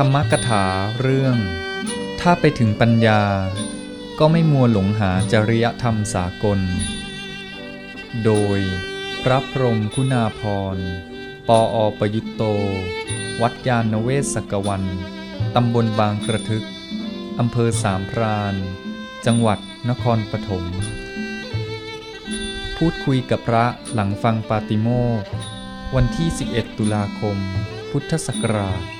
รรมกถาเรื่อง ถ้าไปถึงปัญญา ก็ไม่มัวหลงหาจริยธรรมสากล โดยพระพรหมคุณาพร ปออประยุตโต วัดยาณเวศกวัน ตำบลบางกระทึก อำเภอสามพราน จังหวัดนครปฐม พูดคุยกับพระหลังฟังปาติโมกวันที่ 11 ตุลาคม พุทธศักราช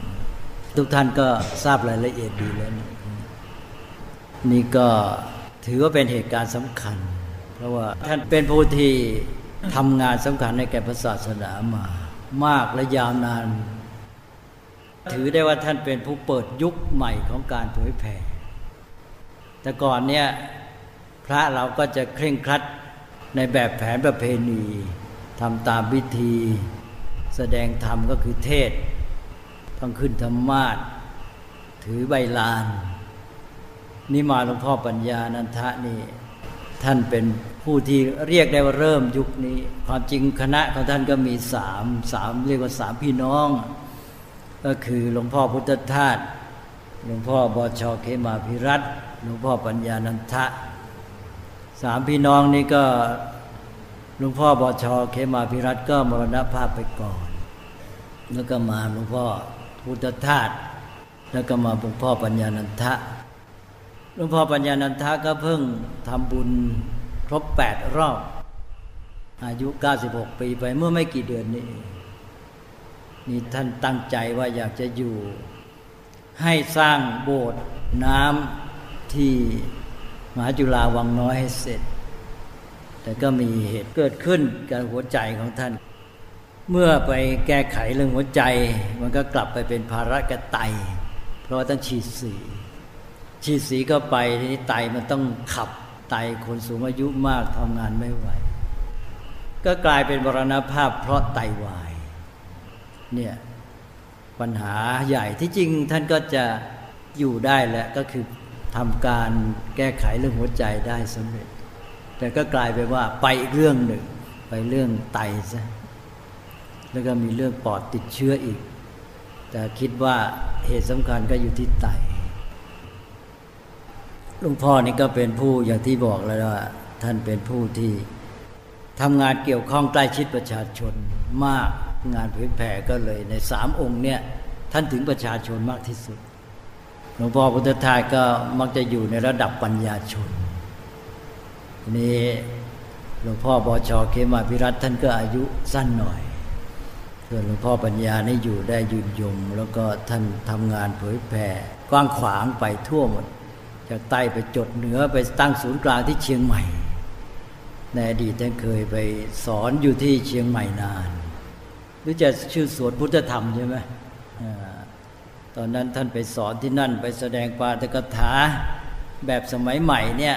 ทุกท่านก็ทราบรายละเอียดดีแล้วนะนี่ก็ถือว่าเป็นเหตุการณ์สำคัญ เพราะว่าท่านเป็นผู้ที่ทำงานสำคัญในแก่พระศาสนามามากและยาวนาน ถือได้ว่าท่านเป็นผู้เปิดยุคใหม่ของการเผยแผ่ แต่ก่อนเนี่ยพระเราก็จะเคร่งครัดในแบบแผนประเพณีทำตามวิธี แสดงธรรมก็คือเทศ ต้องขึ้นธรรมาทถือใบลาน นี่มาหลวงพ่อปัญญานันทะนี่ท่านเป็นผู้ที่เรียกได้ว่าเริ่มยุคนี้ ความจริงคณะของท่านก็มีสามสามเรียกว่าสามพี่น้อง ก็คือหลวงพ่อพุทธทาสหลวงพ่อบอชอเคมาพิรัตหลวงพ่อปัญญานันทะสามพี่น้องนี้ก็หลวงพ่อบอชอเคมาพิรัตก็มรณภาพไปก่อน แล้วก็มาหลวงพ่อ พุทธทาสแล้วก็มาหลวงพ่อปัญญานันทะหลวงพ่อปัญญานันทะก็เพิ่งทำบุญครบแปดรอบ อายุ 96 ปีไปเมื่อไม่กี่เดือนนี้นี่ท่านตั้งใจว่าอยากจะอยู่ ให้สร้างโบสถ์น้ำที่มหาจุฬาวังน้อยให้เสร็จ แต่ก็มีเหตุเกิดขึ้นกับหัวใจของท่าน เมื่อไปแก้ไขเรื่องหัวใจ มันก็กลับไปเป็นภาระกระไต เพราะต้องฉีดสีฉีดสีก็ไปทีนี้ไตมันต้องขับไตคนสูงอายุมากทำงานไม่ไหว ก็กลายเป็นบรณภาพเพราะไตวายเนี่ยปัญหาใหญ่ที่จริงท่านก็จะอยู่ได้แหละก็คือทำการแก้ไขเรื่องหัวใจได้สำเร็จ แต่ก็กลายไปว่าไปอีกเรื่องหนึ่ง ไปเรื่องไตซะ แล้วก็มีเรื่องปอดติดเชื้ออีก แต่คิดว่าเหตุสำคัญก็อยู่ที่ไตลวงพ่อนี่ก็เป็นผู้อย่างที่บอกแล้วว่า ท่านเป็นผู้ที่ทำงานเกี่ยวข้องใกล้ชิดประชาชนมากงานเผยแผ่ก็เลยในสามองค์เนี่ยท่านถึงประชาชนมากที่สุดหลวงพ่อพุทธทาสก็มักจะอยู่ในระดับปัญญาชนนี่หลวงพ่อบอชอเคมาพิรัตท่านก็อายุสั้นหน่อย ส่วนหลวงพ่อปัญญานี่อยู่ได้ยืนยงแล้วก็ท่านทำงานเผยแผ่กว้างขวางไปทั่วหมดจากใต้ไปจดเหนือไปตั้งศูนย์กลางที่เชียงใหม่ ในอดีตท่านเคยไปสอนอยู่ที่เชียงใหม่นาน หรือจะชื่อสวนพุทธธรรมใช่ไหมตอนนั้นท่านไปสอนที่นั่นไปแสดงปาฐกถาแบบสมัยใหม่เนี่ย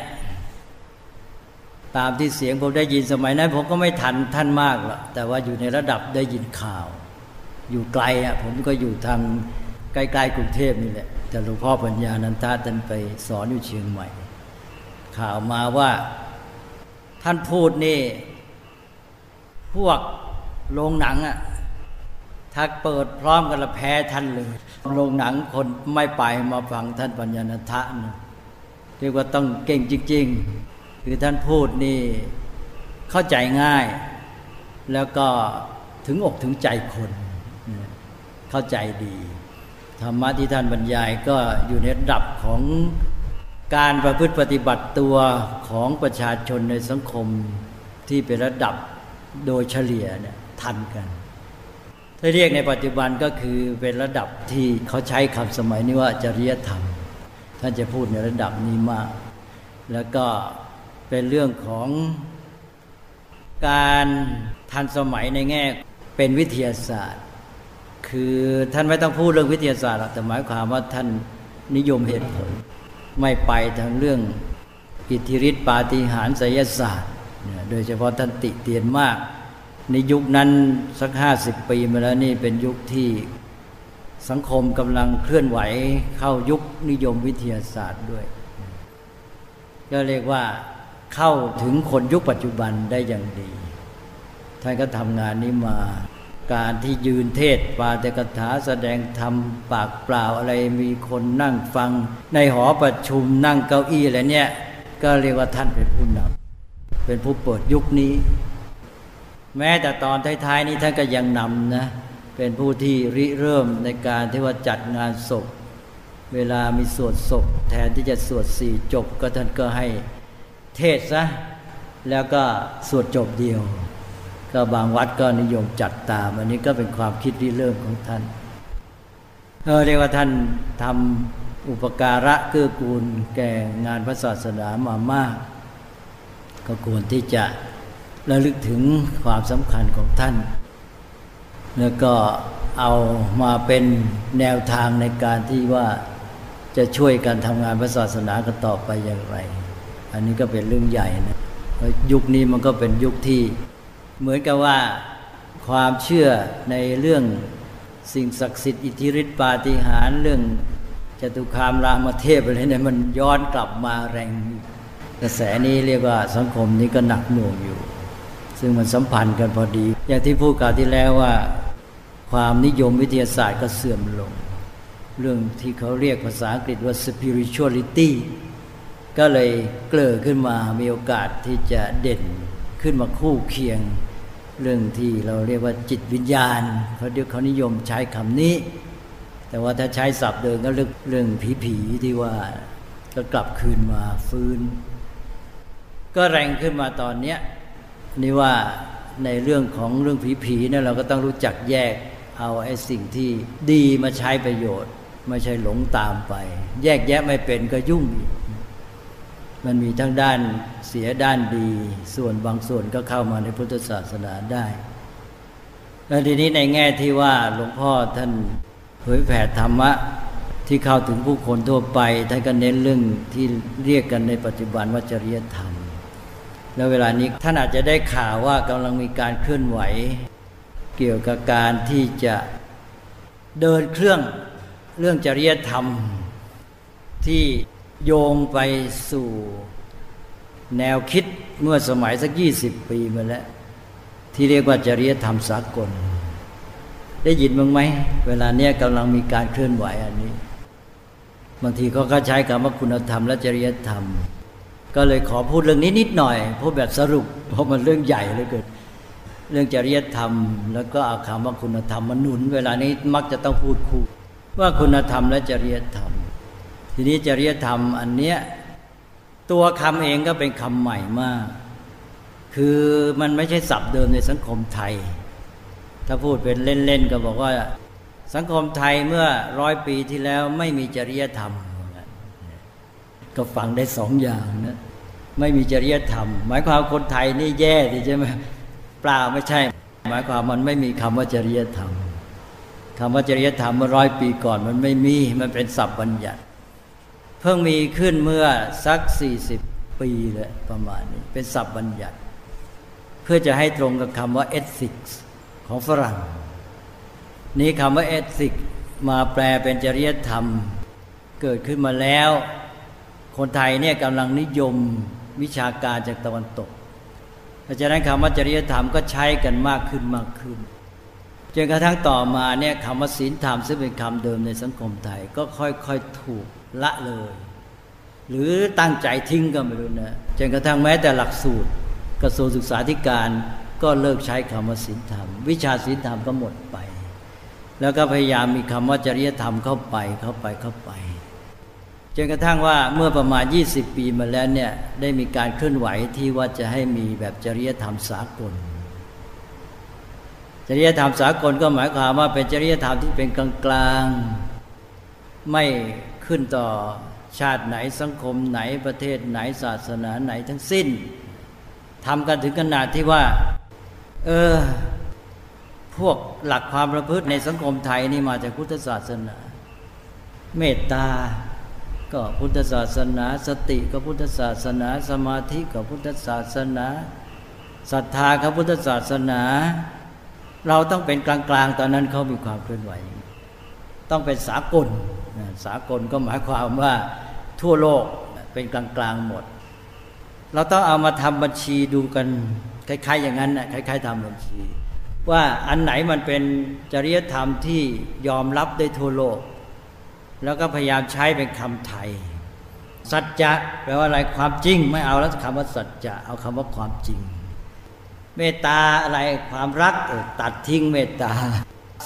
ตามที่เสียงผมได้ยินสมัยนั้น ผมก็ไม่ทันท่านมากหรอกแต่ว่าอยู่ในระดับได้ยินข่าว อยู่ไกลอะผมก็อยู่ทางใกล้ๆกรุงเทพนี่แหละแต่หลวงพ่อปัญญานันทะท่านไปสอนอยู่เชียงใหม่ ข่าวมาว่าท่านพูดนี่ พวกโรงหนังอะถ้าเปิดพร้อมกันละแพ้ท่านเลยโรงหนังคนไม่ไปมาฟังท่านปัญญานันทะนะเรียกว่าต้องเก่งจริง ๆ คือท่านพูดนี่เข้าใจง่าย แล้วก็ถึงอกถึงใจคน เข้าใจดี ธรรมะที่ท่านบรรยายก็อยู่ในระดับของการประพฤติปฏิบัติตัวของประชาชนในสังคมที่เป็นระดับโดยเฉลี่ยเนี่ยทันกัน ถ้าเรียกในปัจจุบันก็คือเป็นระดับที่เขาใช้คำสมัยนี้ว่าจริยธรรม ท่านจะพูดในระดับนี้มาก แล้วก็ เป็นเรื่องของการทันสมัยในแง่เป็นวิทยาศาสตร์ คือท่านไม่ต้องพูดเรื่องวิทยาศาสตร์หรอกแต่หมายความว่าท่านนิยมเหตุผล ไม่ไปทางเรื่องอิทธิฤทธิปาฏิหาริย์ไสยศาสตร์ โดยเฉพาะท่านติเตียนมาก ในยุคนั้นสักห้าสิบปีมาแล้วนี่เป็นยุคที่สังคมกำลังเคลื่อนไหวเข้ายุคนิยมวิทยาศาสตร์ด้วย ก็เรียกว่า เข้าถึงคนยุคปัจจุบันได้อย่างดี ท่านก็ทำงานนี้มาการที่ยืนเทศปาตกถาแสดงธรรมปากเปล่าอะไรมีคนนั่งฟัง ในหอประชุมนั่งเก้าอี้อะไรเนี่ยก็เรียกว่าท่านเป็นผู้นำเป็นผู้เปิดยุคนี้ แม้แต่ตอนท้ายๆนี้ท่านก็ยังนำนะเป็นผู้ที่ริเริ่มในการที่ว่าจัดงานศพ เวลามีสวดศพ แทนที่จะสวดสี่จบก็ท่านก็ให้ เทศซะแล้วก็สวดจบเดียว ก็บางวัดก็นิยมจัดตาม อันนี้ก็เป็นความคิดริเริ่มของท่านเออเรียกว่าท่านทำอุปการะเกื้อกูลแก่งานพระศาสนามามาก ก็ควรที่จะระลึกถึงความสำคัญของท่าน แล้วก็เอามาเป็นแนวทางในการที่ว่าจะช่วยกันทำงานพระศาสนากันต่อไปอย่างไร อันนี้ก็เป็นเรื่องใหญ่นะยุคนี้มันก็เป็นยุคที่เหมือนกับว่าความเชื่อในเรื่องสิ่งศักดิ์สิทธิ์อิทธิฤทธิปาฏิหาริย์เรื่องจตุคามรามเทพอะไรเนี่ยมันย้อนกลับมาแรงกระแสนี้เรียกว่าสังคมนี้ก็หนักหน่วงอยู่ ซึ่งมันสัมพันธ์กันพอดี อย่างที่พูดกล่าวที่แล้วว่า ความนิยมวิทยาศาสตร์ก็เสื่อมลง เรื่องที่เขาเรียกภาษาอังกฤษว่า spirituality ก็เลยเกลือขึ้นมามีโอกาสที่จะเด่นขึ้นมาคู่เคียง เรื่องที่เราเรียกว่าจิตวิญญาณเขาะเดี๋ยวเขานิยมใช้คำนี้ แต่ว่าถ้าใช้ศัพท์เดิมก็เรื่องเรื่องผีผีที่ว่าก็กลับคืนมาฟื้น ก็แรงขึ้นมาตอนเนี้ยนี่ว่าในเรื่องของเรื่องผีผีเนี่ยเราก็ต้องรู้จักแยกเอาไอ้สิ่งที่ดีมาใช้ประโยชน์ ไม่ใช่หลงตามไป แยกแยะไม่เป็นก็ยุ่ง มันมีทั้งด้านเสียด้านดี ส่วนบางส่วนก็เข้ามาในพุทธศาสนาได้แล้วทีนี้ในแง่ที่ว่าหลวงพ่อท่านเผยแผ่ธรรมะที่เข้าถึงผู้คนทั่วไปท่านก็เน้นเรื่องที่เรียกกันในปัจจุบันว่าจริยธรรม แล้วเวลานี้ท่านอาจจะได้ข่าวว่ากำลังมีการเคลื่อนไหว เกี่ยวกับการที่จะเดินเครื่องเรื่องจริยธรรมที่ โยงไปสู่แนวคิดเมื่อสมัยสักยี่สิบปีมาแล้ว ที่เรียกว่าจริยธรรมสากล ได้ยินบ้างไหม เวลาเนี้ยกำลังมีการเคลื่อนไหวอันนี้ บางทีเขาก็ใช้คำว่าคุณธรรมและจริยธรรม ก็เลยขอพูดเรื่องนี้นิดหน่อยพูดแบบสรุป เพราะมันเรื่องใหญ่เลยเกิดเรื่องจริยธรรม แล้วก็เอาคำว่าคุณธรรมมาหนุน เวลานี้มักจะต้องพูดคู่ว่าคุณธรรมและจริยธรรม ทีนี้จริยธรรมอันเนี้ยตัวคำเองก็เป็นคำใหม่มาก คือมันไม่ใช่ศัพท์เดิมในสังคมไทย ถ้าพูดเป็นเล่นๆก็บอกว่า สังคมไทยเมื่อร้อยปีที่แล้วไม่มีจริยธรรม ก็ฟังได้สองอย่างนะไม่มีจริยธรรม หมายความคนไทยนี่แย่ใช่ไหมเปล่าไม่ใช่ หมายความมันไม่มีคำว่าจริยธรรมคำว่าจริยธรรมเมื่อร้อยปีก่อน มันไม่มีมันเป็นศัพท์บัญญัติ เพิ่งมีขึ้นเมื่อสักสี่สิบปีเลยประมาณนี้ เป็นศัพท์บัญญัติ เพื่อจะให้ตรงกับคำว่า ethics ของฝรั่ง นี้คำว่า ethics มาแปลเป็นจริยธรรม เกิดขึ้นมาแล้ว คนไทยเนี่ยกำลังนิยมวิชาการจากตะวันตกเพราะฉะนั้นคำว่าจริยธรรมก็ใช้กันมากขึ้นมากขึ้นจนกระทั่งต่อมาเนี่ยคำว่าศีลธรรมซึ่งเป็นคำเดิมในสังคมไทย ก็ค่อยๆถูก ละเลย หรือตั้งใจทิ้งก็ไม่รู้นะจนกระทั่งแม้แต่หลักสูตร กระทรวงศึกษาธิการก็เลิกใช้คำว่าศีลธรรม วิชาศีลธรรมก็หมดไป แล้วก็พยายามมีคำว่าจริยธรรมเข้าไปเข้าไปเข้าไปจนกระทั่งว่าเมื่อประมาณ 20 ปีมาแล้วเนี่ยได้มีการเคลื่อนไหวที่ว่าจะให้มีแบบจริยธรรมสากล จริยธรรมสากลก็หมายความว่าเป็นจริยธรรมที่เป็นกลางๆไม่ ขึ้นต่อชาติไหนสังคมไหนประเทศไหนศาสนาไหนทั้งสิ้นทำกันถึงขนาดที่ว่า เออ พวกหลักความประพฤติในสังคมไทยนี่มาจากพุทธศาสนา เมตตาก็พุทธศาสนา สติก็พุทธศาสนา สมาธิก็พุทธศาสนาศรัทธาก็พุทธศาสนา เราต้องเป็นกลางๆ ตอนนั้นเขามีความเคลื่อนไหว ต้องเป็นสากล สากลก็หมายความว่าทั่วโลกเป็นกลางๆหมด เราต้องเอามาทำบัญชีดูกันคล้ายๆ อย่างนั้นนะคล้ายๆทำบัญชี ว่าอันไหนมันเป็นจริยธรรมที่ยอมรับได้ทั่วโลก แล้วก็พยายามใช้เป็นคำไทย สัจจะแปลว่าอะไรความจริง ไม่เอาแล้วคำว่าสัจจะเอาคำว่าความจริง เมตตาอะไรความรักตัดทิ้งเมตตา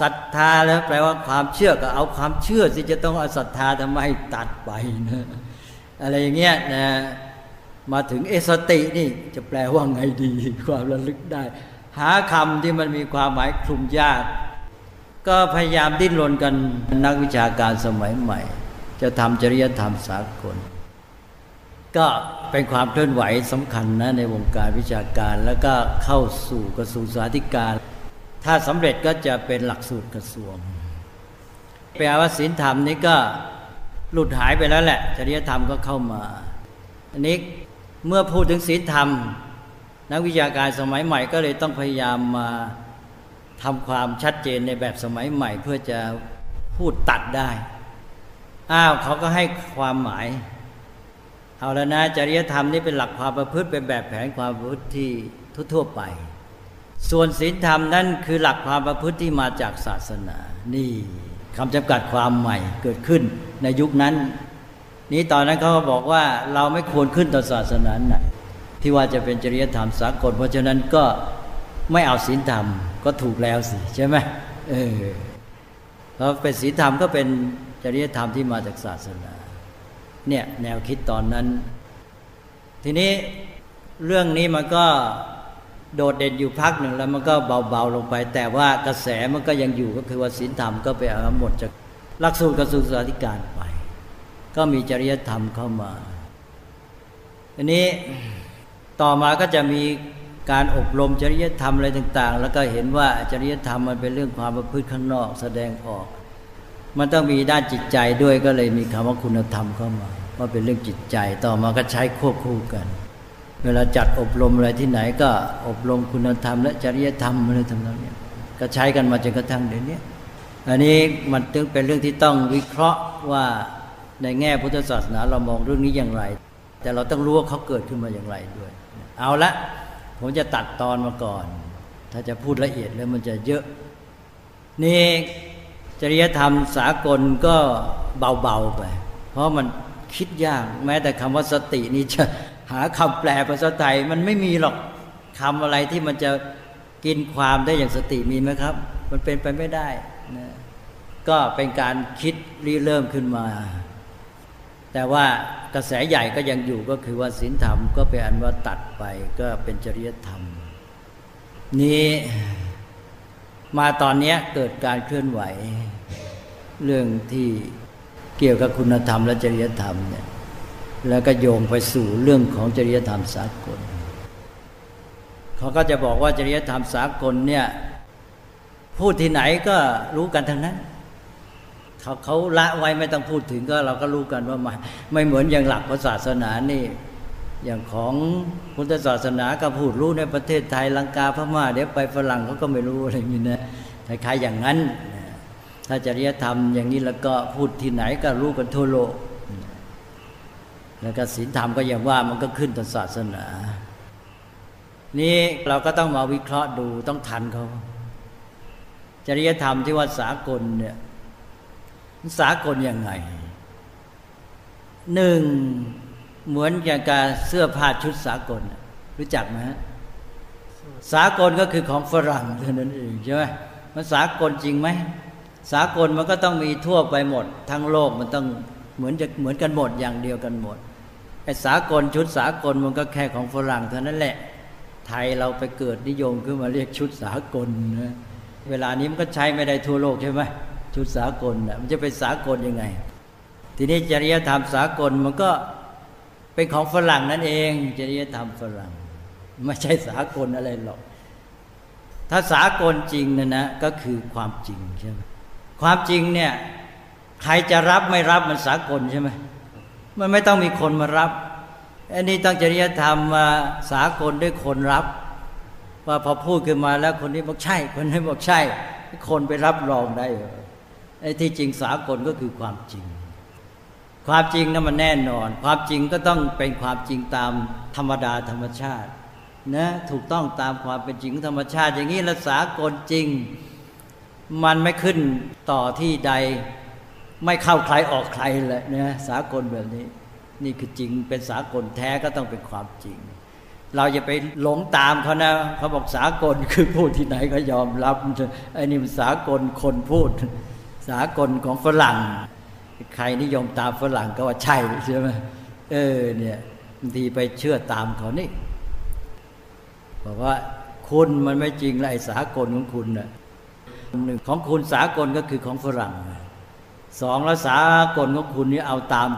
ศรัทธาแล้วแปลว่าความเชื่อก็เอาความเชื่อสิจะต้องเอาศรัทธาทำไมตัดไปนะอะไรอย่างเงี้ยนะมาถึงเอสตินี่จะแปลว่าไงดี ความระลึกได้ หาคำที่มันมีความหมายคลุมยาก ก็พยายามดิ้นรนกันนักวิชาการสมัยใหม่ จะทำจริยธรรมสากล ก็เป็นความเคลื่อนไหวสำคัญนะในวงการวิชาการ แล้วก็เข้าสู่กระทรวงสาธารณ ถ้าสำเร็จก็จะเป็นหลักสูตรกระทรวงแปลว่าศีลธรรมนี้ก็หลุดหายไปแล้วแหละจริยธรรมก็เข้ามา อันนี้เมื่อพูดถึงศีลธรรม นักวิชาการสมัยใหม่ก็เลยต้องพยายามมาทำความชัดเจนในแบบสมัยใหม่ เพื่อจะพูดตัดได้อ้าวเขาก็ให้ความหมาย เอาแล้วนะจริยธรรมนี่เป็นหลักความประพฤติเป็นแบบแผนความประพฤติที่ทั่วๆไป ส่วนศีลธรรมนั่นคือหลักความประพฤติที่มาจากศาสนา นี่คำจำกัดความใหม่เกิดขึ้นในยุคนั้น นี้ตอนนั้นเขาก็บอกว่าเราไม่ควรขึ้นต่อศาสนาไหนที่ว่าจะเป็นจริยธรรมสากล เพราะฉะนั้นก็ไม่เอาศีลธรรมก็ถูกแล้วสิใช่ไหมเออเพราะเป็นศีลธรรมก็เป็นจริยธรรมที่มาจากศาสนา เนี่ยแนวคิดตอนนั้น ทีนี้เรื่องนี้มันก็ โดดเด่นอยู่พักหนึ่งแล้วมันก็เบาๆลงไป แต่ว่ากระแสมันก็ยังอยู่ก็คือว่าศีลธรรมก็ไปเอาหมดจากหลักสูตรกระทรวงสาธิการไป ก็มีจริยธรรมเข้ามาอันนี้ต่อมาก็จะมีการอบรมจริยธรรมอะไรต่าง ๆ แล้วก็เห็นว่าจริยธรรมมันเป็นเรื่องความประพฤติข้างนอกแสดงออก มันต้องมีด้านจิตใจด้วยก็เลยมีคำว่าคุณธรรมเข้ามา ว่าเป็นเรื่องจิตใจต่อมาก็ใช้ควบคู่กัน เวลาจัดอบรมอะไรที่ไหนก็อบรมคุณธรรมและจริยธรรมอะไรทำนองนี้ก็ใช้กันมาจนกระทั่งเดี๋ยวนี้อันนี้มันจึงเป็นเรื่องที่ต้องวิเคราะห์ว่าในแง่พุทธศาสนาเรามองเรื่องนี้อย่างไร แต่เราต้องรู้ว่าเขาเกิดขึ้นมาอย่างไรด้วย เอาละผมจะตัดตอนมาก่อน ถ้าจะพูดละเอียดแล้วมันจะเยอะ นี่จริยธรรมสากลก็เบาๆไป เพราะมันคิดยาก แม้แต่คำว่าสตินี่จะ หาคำแปลภาษาไทยมันไม่มีหรอกคำอะไรที่มันจะกินความได้อย่างสติมีไหมครับ มันเป็นไปไม่ได้นะก็เป็นการคิดรีเริ่มขึ้นมา แต่ว่ากระแสใหญ่ก็ยังอยู่ก็คือว่าศีลธรรมก็เป็นอันว่าตัดไปก็เป็นจริยธรรม นี้มาตอนนี้เกิดการเคลื่อนไหว เรื่องที่เกี่ยวกับคุณธรรมและจริยธรรมเนี่ย แล้วก็โยงไปสู่เรื่องของจริยธรรมสากล เขาก็จะบอกว่าจริยธรรมสากลเนี่ยพูดที่ไหนก็รู้กันทั้งนั้น เขาเขาละไว้ไม่ต้องพูดถึงก็เราก็รู้กันว่าไม่ไม่เหมือนอย่างหลักพระศาสนานี่ อย่างของพุทธศาสนาก็พูดรู้ในประเทศไทยลังกาพม่าเดี๋ยวไปฝรั่งเขาก็ไม่รู้อะไรนี้นะคล้ายๆอย่างนั้น ถ้าจริยธรรมอย่างนี้แล้วก็พูดที่ไหนก็รู้กันทั่วโลก แล้วก็ศีลธรรมก็อย่างว่ามันก็ขึ้นต่อศาสนา นี่เราก็ต้องมาวิเคราะห์ดูต้องทันเขาจริยธรรมที่ว่าสากลเนี่ยสากลยังไงหนึ่งเหมือนอย่างการเสื้อผ้าชุดสากล รู้จักไหมสากลก็คือของฝรั่งเท่านั้นเองใช่ไหมมันสากลจริงไหมสากลมันก็ต้องมีทั่วไปหมด ทั้งโลกมันต้องเหมือนจะเหมือนกันหมดอย่างเดียวกันหมด ไอ้สากลชุดสากลมันก็แค่ของฝรั่งเท่านั้นแหละ ไทยเราไปเกิดนิยมขึ้นมาเรียกชุดสากลนะเวลานี้มันก็ใช้ไม่ได้ทั่วโลกใช่ไหมชุดสากลนะมันจะเป็นสากลยังไง ทีนี้จริยธรรมสากลมันก็เป็นของฝรั่งนั่นเอง จริยธรรมฝรั่ง ไม่ใช่สากลอะไรหรอก ถ้าสากลจริงนะนะก็คือความจริงใช่ไหมความจริงเนี่ยใครจะรับไม่รับมันสากลใช่ไหม มันไม่ต้องมีคนมารับ อันนี้ต้องจริยธรรมมาสากลด้วยคนรับ ว่าพอพูดขึ้นมาแล้วคนนี้บอกใช่ คนนี้บอกใช่ คนไปรับรองได้ไอ้ที่จริงสากลก็คือความจริง ความจริงนั้นมันแน่นอน ความจริงก็ต้องเป็นความจริงตามธรรมดาธรรมชาตินะถูกต้องตามความเป็นจริงธรรมชาติ อย่างนี้ละสากลจริง มันไม่ขึ้นต่อที่ใด ไม่เข้าใครออกใครเลยนะสากลแบบนี้ นี่คือจริงเป็นสากลแท้ก็ต้องเป็นความจริง เราอย่าไปหลงตามเขานะเขาบอกสากลคือพูดที่ไหนก็ยอมรับไอ้นี่มันสากลคนพูด สากลของฝรั่ง ใครนิยมตามฝรั่งก็ว่าใช่ใช่ไหมเออเนี่ยบางทีไปเชื่อตามเขานี่บอกว่าคุณมันไม่จริงไรสากลของคุณนะ่ะหนึ่งของคุณสากลก็คือของฝรั่ง สองแล้วสากลของคุณนี่เอาตาม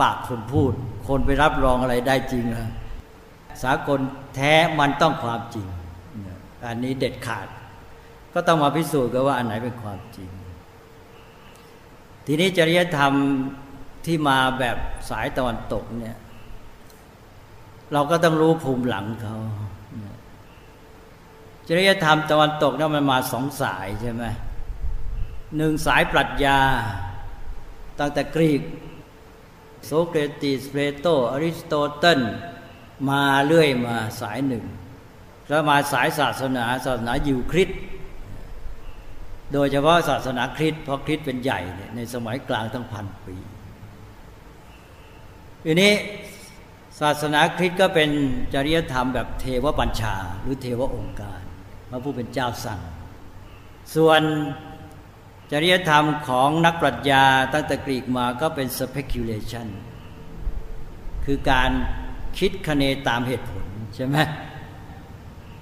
ปากคนพูด คนไปรับรองอะไรได้จริงนะสากลแท้มันต้องความจริง อันนี้เด็ดขาด ก็ต้องมาพิสูจน์กันว่าอันไหนเป็นความจริง ทีนี้จริยธรรมที่มาแบบสายตะวันตกเนี่ย เราก็ต้องรู้ภูมิหลังเขาจริยธรรมตะวันตกนั้นมันมาสองสายใช่ไหมหนึ่งสายปรัชญา ตั้งแต่กรีกโซเครติสเพลโตอริสโตเติลมาเรื่อยมาสายหนึ่งแล้วมาสายศาสนาศาสนายิวคริสโดยเฉพาะศาสนาคริสเพราะคริสเป็นใหญ่ในสมัยกลางตั้งพันปีทีนี้ศาสนาคริสต์ก็เป็นจริยธรรมแบบเทวบัญชา หรือเทวองค์การ พระผู้เป็นเจ้าสั่ง ส่วน จริยธรรมของนักปรัชญาตั้งแต่กรีกมาก็เป็น speculation คือการคิดคะเนตามเหตุผลใช่ไหม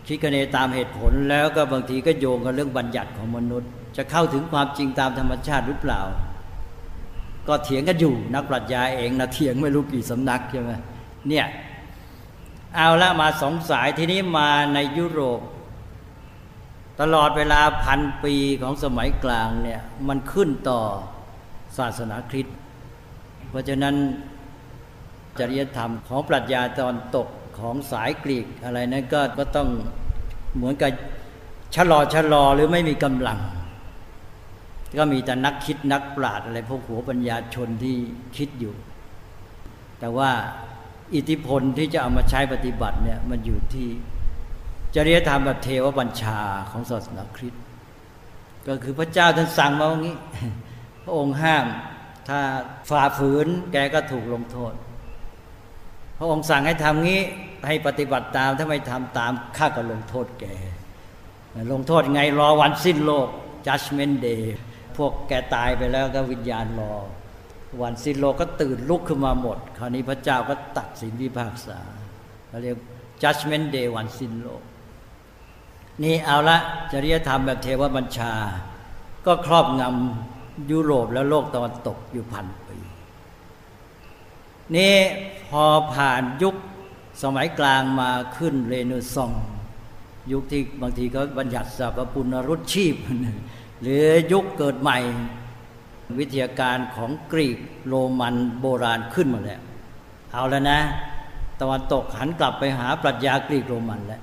คิดคะเนตามเหตุผลแล้วก็บางทีก็โยงกับเรื่องบัญญัติของมนุษย์ จะเข้าถึงความจริงตามธรรมชาติหรือเปล่า ก็เถียงกันอยู่นักปรัชญาเองนะเถียงไม่รู้กี่สำนักใช่ไหมเนี่ยเอาละมาสองสายทีนี้มาในยุโรป ตลอดเวลาพันปีของสมัยกลางเนี่ยมันขึ้นต่อศาสนาคริสต์เพราะฉะนั้นจริยธรรมของปรัชญาตอนตกของสายกรีกอะไรนั้นก็ก็ต้องเหมือนกับชะลอชะลอหรือไม่มีกำลัง ก็มีแต่นักคิดนักปราชญ์อะไรพวกหัวปัญญาชนที่คิดอยู่ แต่ว่าอิทธิพลที่จะเอามาใช้ปฏิบัติเนี่ยมันอยู่ที่ จริยธรรมแบบเทวบัญชาของศาสนาคริสต์ก็คือพระเจ้าท่านสั่งมาว่างี้ พระองค์ห้าม ถ้าฝ่าฝืนแกก็ถูกลงโทษ พระองค์สั่งให้ทำงี้ให้ปฏิบัติตามถ้าไม่ทำตามข้าก็ลงโทษแก ลงโทษไงรอวันสิ้นโลก judgment day พวกแกตายไปแล้วก็วิญญาณรอ วันสิ้นโลกก็ตื่นลุกขึ้นมาหมด คราวนี้พระเจ้าก็ตัดสินพิพากษาเขาเรียก judgment day วันสิ้นโลก นี่เอาละจริยธรรมแบบเทวบัญชา ก็ครอบงำยุโรปและโลกตะวันตกอยู่พันปี นี่พอผ่านยุคสมัยกลางมาขึ้นเรเนซอง ยุคที่บางทีก็บัญญัติสรรพปุณรุชีพ หรือยุคเกิดใหม่ วิทยาการของกรีกโรมันโบราณขึ้นมาแล้ว เอาแล้วนะ ตะวันตกหันกลับไปหาปรัชญากรีกโรมันแล้ว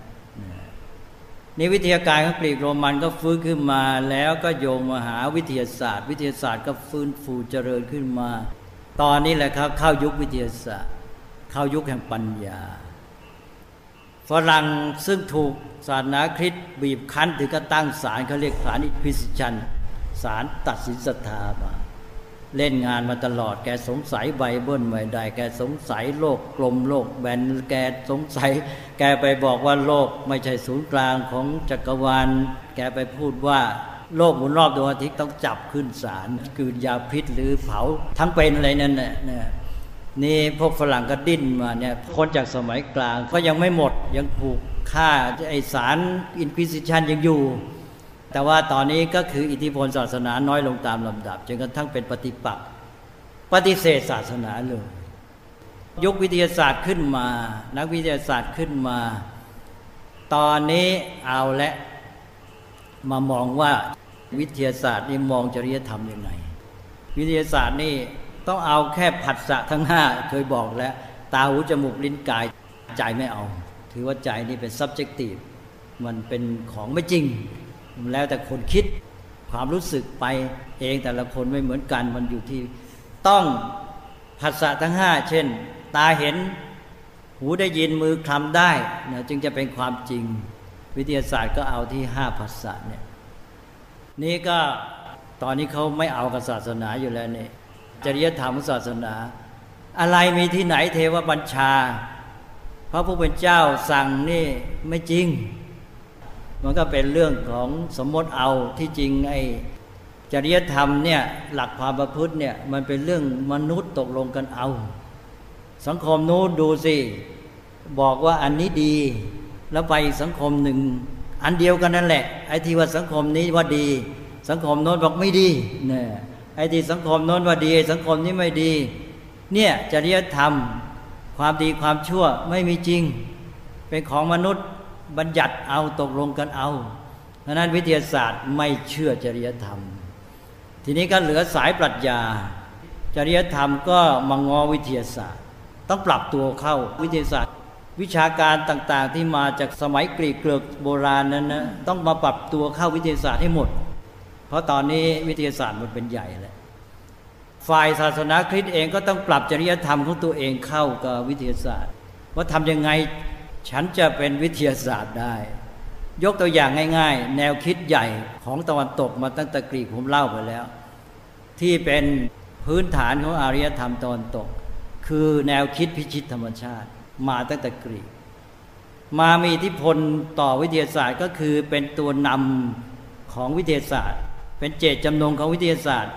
นี่วิทยาการของกรีกโรมันก็ฟื้นขึ้นมาแล้วก็โยงมาหาวิทยาศาสตร์ วิทยาศาสตร์ก็ฟื้นฟูเจริญขึ้นมา ตอนนี้แหละครับเข้ายุควิทยาศาสตร์ เข้ายุคแห่งปัญญาฝรั่งซึ่งถูกศาสนาคริสต์บีบคั้นถึงก็ตั้งศาลเขาเรียกศาลอิพิสิชันศาลตัดสินศรัทธามา เล่นงานมาตลอด แกสงสัยไบเบิลไม่ได้ แกสงสัยโลกกลมโลกแบน แกสงสัย แกไปบอกว่าโลกไม่ใช่ศูนย์กลางของจักรวาล แกไปพูดว่าโลกหมุนรอบดวงอาทิตย์ต้องจับขึ้นศาลคืนยาพิษหรือเผาทั้งเป็นอะไรนั่นแหละนี่พวกฝรั่งก็ดิ้นมาเนี่ยคนจากสมัยกลางก็ยังไม่หมดยังผูกฆ่าไอสารอินควิซิชันยังอยู่ แต่ว่าตอนนี้ก็คืออิทธิพลศาสนาน้อยลงตามลำดับจนกระทั่งเป็นปฏิปักษ์ปฏิเสธศาสนาเลยยุกวิทยาศาสตร์ขึ้นมา นักวิทยาศาสตร์ขึ้นมา ตอนนี้เอาและมามองว่าวิทยาศาสตร์นี่มองจริยธรรมยังไงวิทยาศาสตร์นี่ต้องเอาแค่ผัสสะทั้งห้าเคยบอกแล้ว ตาหูจมูกลิ้นกายใจไม่เอา ถือว่าใจนี่เป็น subjective มันเป็นของไม่จริง แล้วแต่คนคิดความรู้สึกไปเองแต่ละคนไม่เหมือนกันมันอยู่ที่ ต้องผัสสะทั้งห้าเช่น ตาเห็นหูได้ยินมือคลำได้นะจึงจะเป็นความจริง วิทยาศาสตร์ก็เอาที่ห้าผัสสะเนี่ยนี่ก็ตอนนี้เขาไม่เอากับศาสนาอยู่แล้วนี่จริยธรรมศาสนา อะไรมีที่ไหนเทวบัญชา พระผู้เป็นเจ้าสั่งนี่ไม่จริง มันก็เป็นเรื่องของสมมติเอาที่จริงไอ้จริยธรรมเนี่ยหลักความประพฤติเนี่ยมันเป็นเรื่องมนุษย์ตกลงกันเอา สังคมนู้นดูสิบอกว่าอันนี้ดี แล้วไปสังคมหนึ่งอันเดียวกันนั่นแหละ ไอ้ที่ว่าสังคมนี้ว่าดี สังคมโน้นบอกไม่ดีเนี่ยไอ้ที่สังคมโน้นว่าดี สังคมนี้ไม่ดี เนี่ยจริยธรรม ความดีความชั่วไม่มีจริง เป็นของมนุษย์ บัญญัติเอาตกลงกันเอาเพราะนั้นวิทยาศาสตร์ไม่เชื่อจริยธรรม ทีนี้ก็เหลือสายปรัชญา จริยธรรมก็มางอวิทยาศาสตร์ ต้องปรับตัวเข้าวิทยาศาสตร์ วิชาการต่างๆ ที่มาจากสมัยกรีกเกลือกโบราณนั้นนะต้องมาปรับตัวเข้าวิทยาศาสตร์ให้หมด เพราะตอนนี้วิทยาศาสตร์มันเป็นใหญ่แล้วฝ่ายศาสนาคริสต์เองก็ต้องปรับจริยธรรมของตัวเองเข้ากับวิทยาศาสตร์ ว่าทำยังไง ฉันจะเป็นวิทยาศาสตร์ได้ ยกตัวอย่างง่าย ๆ แนวคิดใหญ่ของตะวันตกมาตั้งแต่กรีกผมเล่าไปแล้ว ที่เป็นพื้นฐานของอารยธรรมตะวันตก คือแนวคิดพิชิตธรรมชาติ มาตั้งแต่กรีก มามีอิทธิพลต่อวิทยาศาสตร์ก็คือเป็นตัวนำของวิทยาศาสตร์ เป็นเจตจำนงของวิทยาศาสตร์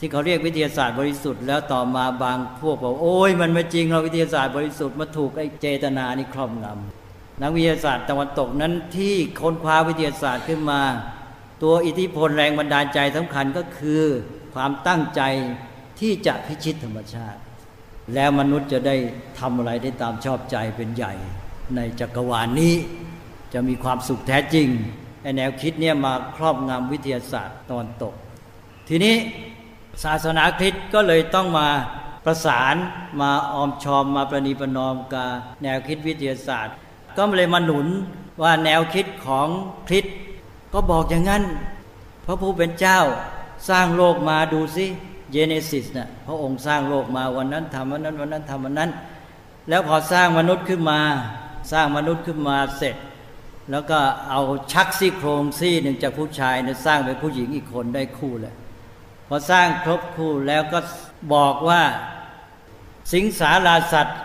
ที่เขาเรียกวิทยาศาสตร์บริสุทธิ์แล้วต่อมาบางพวกบอกโอ้ยมันไม่จริงเราวิทยาศาสตร์บริสุทธิ์มาถูกไอ้เจตนานี่ครอบงำนักวิทยาศาสตร์ตะวันตกนั้นที่ค้นคว้าวิทยาศาสตร์ขึ้นมา ตัวอิทธิพลแรงบันดาลใจสำคัญก็คือ ความตั้งใจที่จะพิชิตธรรมชาติ แล้วมนุษย์จะได้ทำอะไรได้ตามชอบใจเป็นใหญ่ ในจักรวาลนนี้ จะมีความสุขแท้จริงไอแนวคิดเนี่ยมาครอบงำวิทยาศาสตร์ตอนตก ทีนี้ ศาสนาคริสต์ก็เลยต้องมาประสานมาออมชอมมาประนีประนอมกับแนวคิดวิทยาศาสตร์ ก็เลยมาหนุนว่าแนวคิดของคริสต์ก็บอกอย่างนั้น พระผู้เป็นเจ้าสร้างโลกมาดูสิเยเนซิสนะ่ะพระองค์สร้างโลกมาวันนั้นทำวันนั้นวันนั้นทำวันนั้น แล้วพอสร้างมนุษย์ขึ้นมา สร้างมนุษย์ขึ้นมาเสร็จ แล้วก็เอาชักซี่โครงซี่หนึ่งจากผู้ชายเนี่ยสร้างเป็นผู้หญิงอีกคนได้คู่เลย พอสร้างครบคู่แล้วก็บอกว่าสิงสาราสัตว์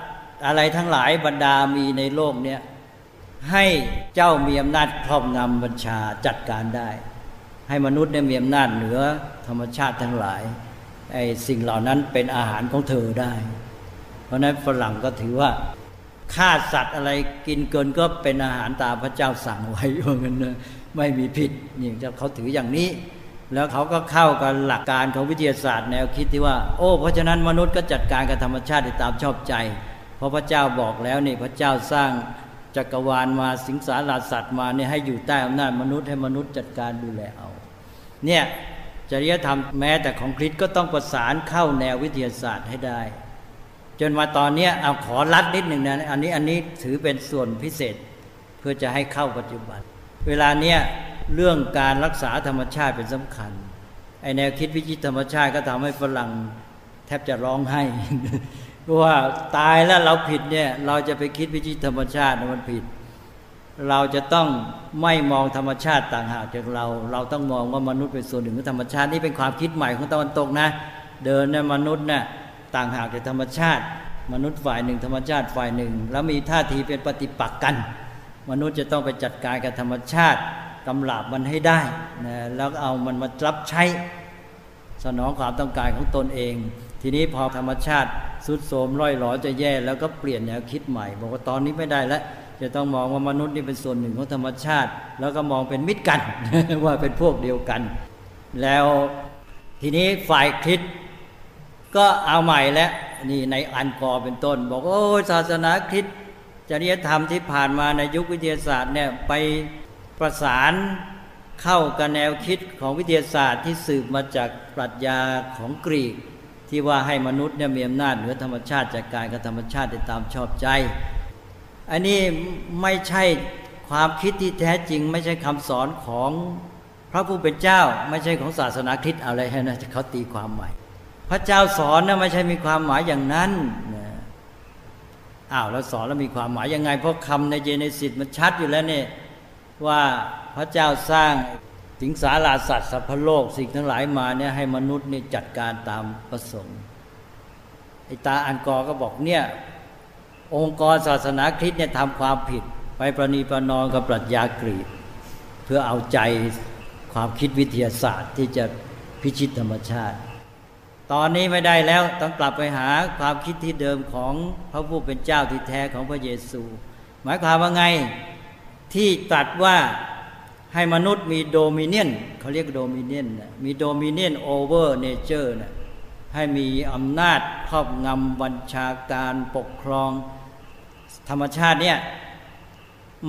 อะไรทั้งหลายบรรดามีในโลกเนี้ยให้เจ้ามีอำนาจครอบงำบัญชาจัดการได้ ให้มนุษย์ได้มีอำนาจเหนือธรรมชาติทั้งหลายไอ้สิ่งเหล่านั้นเป็นอาหารของเธอได้ เพราะนั้นฝรั่งก็ถือว่าฆ่าสัตว์อะไรกินเกินก็เป็นอาหารตามพระเจ้าสั่งไว้ว่างั้นนะไม่มีผิดนี่เขาถืออย่างนี้ แล้วเขาก็เข้ากับหลักการของวิทยาศาสตร์แนวคิดที่ว่า โอ้ เพราะฉะนั้นมนุษย์ก็จัดการกับธรรมชาติตามชอบใจ เพราะพระเจ้าบอกแล้วนี่พระเจ้าสร้างจักรวาลมาสิงสารสัตว์มาเนี่ยให้อยู่ใต้อำนาจมนุษย์ให้มนุษย์จัดการดูแลเอา เนี่ยจริยธรรมแม้แต่ของคริสก็ต้องประสานเข้าแนววิทยาศาสตร์ให้ได้ จนมาตอนนี้เอาขอรัดนิดหนึ่งนะอันนี้อันนี้ถือเป็นส่วนพิเศษ เพื่อจะให้เข้าปัจจุบัน เวลาเนี้ย เรื่องการรักษาธรรมชาติเป็นสำคัญไอแนวคิดวิจิตธรรมชาติก็ทำให้ฝรั่งแทบจะร้องไห้ว่าตายแล้วเราผิดเนี่ยเราจะไปคิดวิจิตธรรมชาติมันผิด เราจะต้องไม่มองธรรมชาติต่างหากจากเรา เราต้องมองว่ามนุษย์เป็นส่วนหนึ่งของธรรมชาตินี่เป็นความคิดใหม่ของตะวันตกนะ เดินเนี่ยมนุษย์เนี่ยต่างหากจากธรรมชาติ มนุษย์ฝ่ายหนึ่ง ธรรมชาติฝ่ายหนึ่ง แล้วมีท่าทีเป็นปฏิปักษ์กัน มนุษย์จะต้องไปจัดการกับธรรมชาติ กำราบมันให้ได้นะแล้วเอามันมารับใช้ สนองความต้องการของตนเอง ทีนี้พอธรรมชาติสุดโทมร่อยหลอจะแย่แล้วก็เปลี่ยนแนวคิดใหม่ บอกว่าตอนนี้ไม่ได้แล้วจะต้องมองว่ามนุษย์นี่เป็นส่วนหนึ่งของธรรมชาติ แล้วก็มองเป็นมิตรกัน ว่าเป็นพวกเดียวกัน แล้วทีนี้ฝ่ายคริสก็เอาใหม่แล้วนี่ในอันกอเป็นต้น บอกโอ้ศาสนาคริสต์จริยธรรมที่ผ่านมาในยุควิทยาศาสตร์เนี่ยไป ประสานเข้ากับแนวคิดของวิทยาศาสตร์ที่สืบมาจากปรัชญาของกรีก ที่ว่าให้มนุษย์เนี่ยมีอำนาจเหนือธรรมชาติจากการกับธรรมชาติได้ตามชอบใจ อันนี้ไม่ใช่ความคิดที่แท้จริง ไม่ใช่คำสอนของพระผู้เป็นเจ้า ไม่ใช่ของศาสนาคริสต์อะไรนะเขาตีความใหม่ พระเจ้าสอนนะไม่ใช่มีความหมายอย่างนั้นนะอ้าวแล้วสอนแล้วมีความหมายยังไง เพราะคำในเจเนซิสมันชัดอยู่แล้วเนี่ย ว่าพระเจ้าสร้างสิงสาราสัตว์สัพพโลกสิ่งทั้งหลายมาเนี่ยให้มนุษย์นี่จัดการตามประสงค์ไอตาอันกอก็บอกเนี่ยองค์กรศาสนาคริสต์เนี่ยทำความผิด ไปประนีประนอมกับปรัชญากรีกเพื่อเอาใจความคิดวิทยาศาสตร์ที่จะพิชิตธรรมชาติ ตอนนี้ไม่ได้แล้วต้องกลับไปหาความคิดที่เดิมของพระผู้เป็นเจ้าที่แท้ของพระเยซู หมายความว่าไง ที่ตรัสว่าให้มนุษย์มี dominion เขาเรียก dominion มี dominion over nature นะให้มีอำนาจครอบงำบัญชาการปกครองธรรมชาติเนี่ย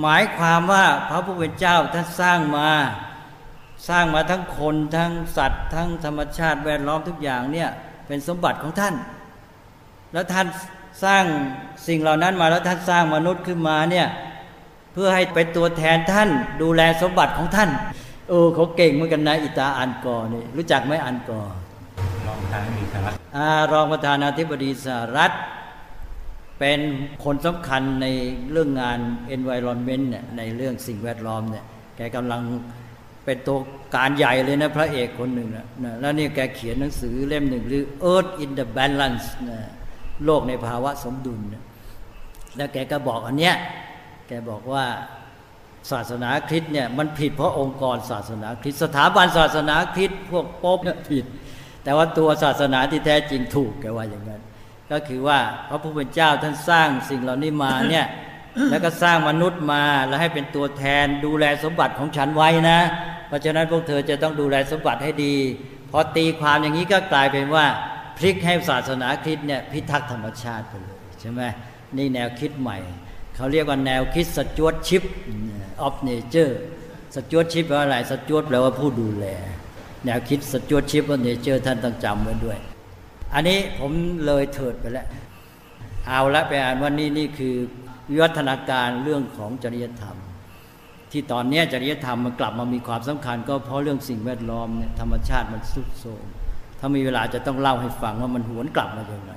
หมายความว่าพระผู้เป็นเจ้าท่านสร้างมาสร้างมาทั้งคนทั้งสัตว์ ทั้งธรรมชาติแวดล้อมทุกอย่างเนี่ยเป็นสมบัติของท่าน แล้วท่านสร้างสิ่งเหล่านั้นมาแล้วท่านสร้างมนุษย์ขึ้นมาเนี่ย พื่อให้เป็นตัวแทนท่านดูแลสมบัติของท่านโอ้เขาเก่งเหมือนกันนะอิตาอันกอนี่รู้จักไหมอันกอรองประธานาธิบดีสหรัฐรองประธานาธิบดีสหรัฐ เป็นคนสำคัญในเรื่องงาน environment เนี่ยในเรื่องสิ่งแวดล้อมเนี่ยแกกำลังเป็นตัวการใหญ่เลยนะพระเอกคนหนึ่งนะแล้วนี่แกเขียนหนังสือเล่มหนึ่งหรือ Earth in the Balance นะโลกในภาวะสมดุลนะแล้วแกก็บอกอันเนี้ย แกบอกว่าศาสนาคริสต์เนี่ยมันผิดเพราะองค์กรศาสนาคริสต์สถาบันศาสนาคริสต์พวกโป๊ปเนี่ยผิด แต่ว่าตัวศาสนาที่แท้จริงถูกแกว่าอย่างนั้น ก็คือว่าพระผู้เป็นเจ้าท่านสร้างสิ่งเหล่านี้มาเนี่ยแล้วก็สร้างมนุษย์มาแล้วให้เป็นตัวแทนดูแลสมบัติของฉันไว้นะ เพราะฉะนั้นพวกเธอจะต้องดูแลสมบัติให้ดี พอตีความอย่างนี้ก็กลายเป็นว่าพลิกให้ศาสนาคริสต์เนี่ยพิทักษ์ธรรมชาติไปเลยใช่ไหมนี่แนวคิดใหม่ เขาเรียกว่าแนวคิด stewardship of nature stewardship แปลว่าอะไร steward แปลว่าผู้ดูแล แนวคิด stewardship of nature ท่านต้องจำไว้ด้วย อันนี้ผมเลยเถิดไปแล้ว เอาละไปอ่านว่านี่นี่คือวิวัฒนาการเรื่องของจริยธรรม ที่ตอนนี้จริยธรรมมันกลับมามีความสำคัญ ก็เพราะเรื่องสิ่งแวดล้อมเนี่ยธรรมชาติมันทรุดโทรมถ้ามีเวลาจะต้องเล่าให้ฟังว่ามันหวนกลับมาอย่างไร